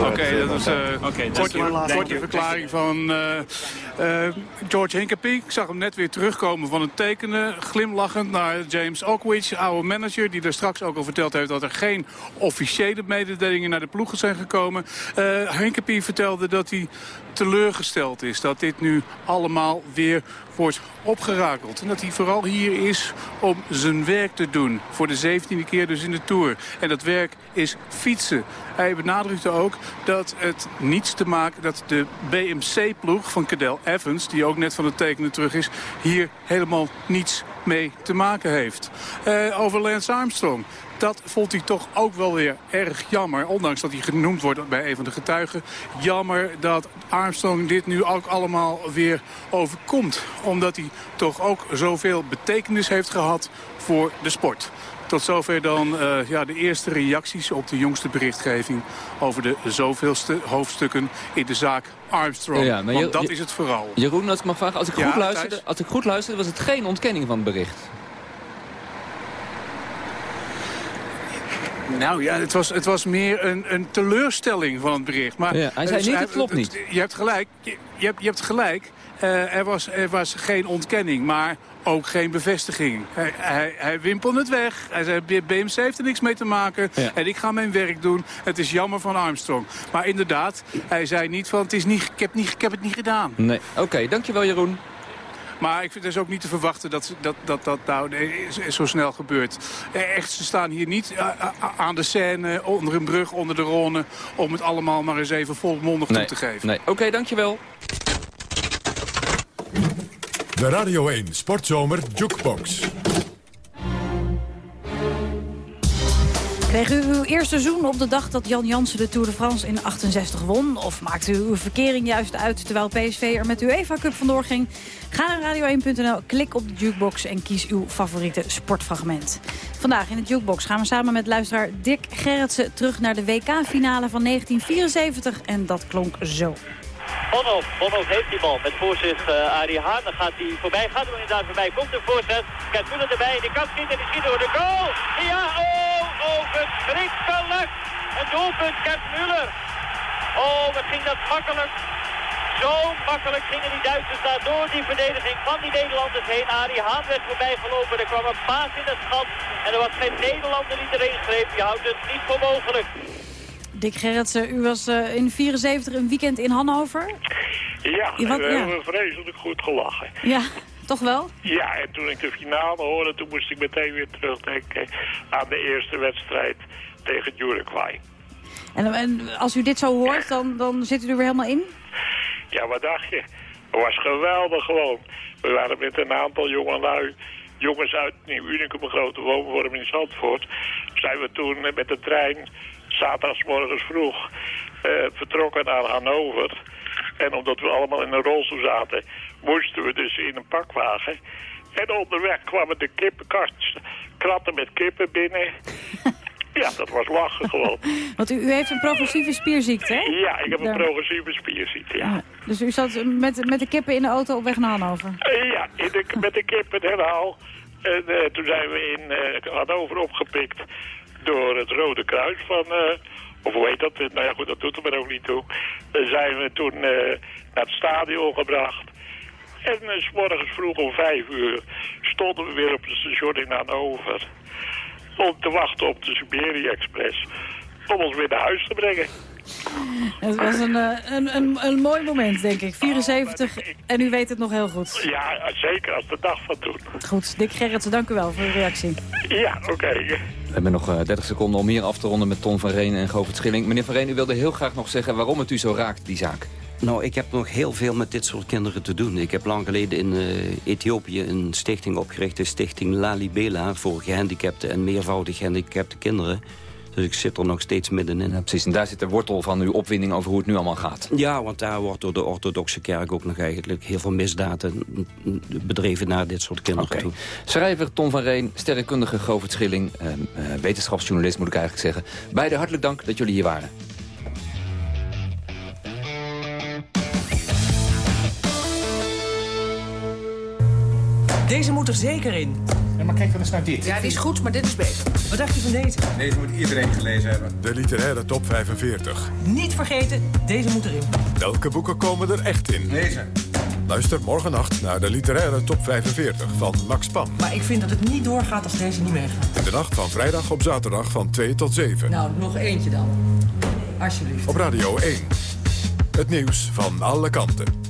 Oké, dat is een korte, korte je. verklaring van eh, eh, George Hinkepie. Ik zag hem net weer terugkomen van het tekenen. Glimlachend naar James Oakwich, oude manager... die er straks ook al verteld heeft dat er geen officiële mededelingen naar de ploegen zijn gekomen. Eh Hinkepie vertelde dat hij teleurgesteld is. Dat dit nu allemaal weer opgerakeld. En dat hij vooral hier is om zijn werk te doen. Voor de zeventiende keer dus in de Tour. En dat werk is fietsen. Hij benadrukte ook dat het niets te maken... dat de BMC-ploeg van Cadel Evans... die ook net van het tekenen terug is... hier helemaal niets mee te maken heeft. Eh, over Lance Armstrong. Dat vond hij toch ook wel weer erg jammer. Ondanks dat hij genoemd wordt bij een van de getuigen. Jammer dat Armstrong dit nu ook allemaal weer overkomt. Omdat hij toch ook zoveel betekenis heeft gehad voor de sport. Tot zover dan uh, ja, de eerste reacties op de jongste berichtgeving... over de zoveelste hoofdstukken in de zaak Armstrong. Ja, maar Want dat is het vooral. Jeroen, als ik mag vragen, als ik, Ja, goed luisterde, als ik goed luisterde, was het geen ontkenning van het bericht. Nou ja, het was, het was meer een, een teleurstelling van het bericht. Maar, Ja, hij zei niet, het klopt niet. Je hebt gelijk. Je, je hebt, je hebt gelijk. Eh, er, was, er was geen ontkenning, maar ook geen bevestiging. Hij, hij, hij wimpelde het weg. Hij zei, "B- BMC heeft er niks mee te maken. Ja. En ik ga mijn werk doen. Het is jammer van Armstrong. Maar inderdaad, hij zei niet van, het is niet, ik, heb niet, ik heb het niet gedaan. Nee, oké, dankjewel Jeroen. Maar ik vind het dus ook niet te verwachten dat dat, dat, dat nou nee, zo- snel gebeurt. Eh, Echt, ze staan hier niet eh, a- aan de scène, onder een brug, onder de Rhône... om het allemaal maar eens even volmondig toe te geven. nee. oké, dankjewel. De Radio 1 Sportzomer Jukebox. Kreeg u uw eerste zoen op de dag dat Jan Jansen de Tour de France in 68 won? Of maakte u uw verkering juist uit terwijl PSV er met de UEFA Cup vandoor ging? Ga naar radio1.nl, klik op de jukebox en kies uw favoriete sportfragment. Vandaag in de jukebox gaan we samen met luisteraar Dick Gerritsen terug naar de WK-finale van 1974. En dat klonk zo. Bonhoff, Bonhoff heeft die bal met voor zich eh Arie Haan. Dan gaat hij voorbij, gaat hij inderdaad voorbij. Komt de voorzet, Kent Muller erbij, die kan schieten en die schiet door de goal. Ja, oh, oh, verschrikkelijk. Een doelpunt, Kent Muller. Oh, wat ging dat makkelijk. Zo makkelijk gingen die Duitsers daar door die verdediging van die Nederlanders heen. Arie Haan werd voorbij gelopen, er kwam een paas in het gat. En er was geen Nederlander die erin greep. Je houdt het niet voor mogelijk. Dick Gerritsen, u was eh, in 74 een weekend in Hannover. Ja, wat- we ja. hebben vreselijk goed gelachen. Ja, toch wel? Ja, en toen ik de finale hoorde, toen moest ik meteen weer terugdenken aan de eerste wedstrijd tegen Uruguay. En, en als u dit zo hoort, dan, dan zit u er weer helemaal in? Ja, wat dacht je? Het was geweldig gewoon. We waren met een aantal jongelui, jongens uit Nieuw Unicum, een grote woonvorm in Zandvoort. Zijn we toen met de trein, zaterdagsmorgens vroeg, eh, vertrokken naar Hannover. En omdat we allemaal in een rolstoel zaten, moesten we dus in een pakwagen. En onderweg kwamen de kippenkast, kratten met kippen binnen. Ja, dat was lachen gewoon. Want u, u heeft een progressieve spierziekte, hè? Ja, ik heb een progressieve spierziekte, ja. Ja, Dus u zat met, met de kippen in de auto op weg naar Hannover? Eh, ja, de, met de kip het herhaal. En eh, toen zijn we in eh Hannover opgepikt door het Rode Kruis van... eh, of hoe heet dat? Nou ja, goed, dat doet er maar ook niet toe. Dan zijn we toen eh, naar het stadion gebracht. En eh, s morgens vroeg om vijf uur stonden we weer op het station in Hannover. Om te wachten op de Siberië Express. Om ons weer naar huis te brengen. Het was een, eh, een, een, een mooi moment, denk ik. 74 en u weet het nog heel goed. Ja, zeker als de dag van toen. Goed, Dick Gerritsen, dank u wel voor uw reactie. Ja, oké. We hebben nog eh, 30 seconden om hier af te ronden met Ton van Reen en Govert Schilling. Meneer van Reen, u wilde heel graag nog zeggen waarom het u zo raakt, die zaak. Nou, ik heb nog heel veel met dit soort kinderen te doen. Ik heb lang geleden in eh, Ethiopië een stichting opgericht. De stichting Lalibela voor gehandicapte en meervoudig gehandicapte kinderen. Dus ik zit er nog steeds middenin. Ja, precies, en daar zit de wortel van uw opwinding over hoe het nu allemaal gaat. Ja, want daar wordt door de orthodoxe kerk ook nog eigenlijk heel veel misdaden bedreven naar dit soort kinderen toe. Schrijver Ton van Reen, sterrenkundige Govert Schilling, eh, eh, wetenschapsjournalist moet ik eigenlijk zeggen. Beide hartelijk dank dat jullie hier waren. Deze moet er zeker in. Ja, maar kijk dan eens naar dit. Ja, die is goed, maar dit is beter. Wat dacht je van deze? Deze moet iedereen gelezen hebben. De literaire top 45. Niet vergeten, deze moet erin. Welke boeken komen er echt in? Deze. Luister morgennacht naar de literaire top 45 van Max Pam. Maar ik vind dat het niet doorgaat als deze niet meegaat. In de nacht van vrijdag op zaterdag van 2 tot 7. Nou, nog eentje dan. Alsjeblieft. Op Radio 1. Het nieuws van alle kanten.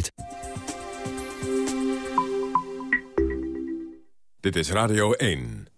Dit is Radio 1.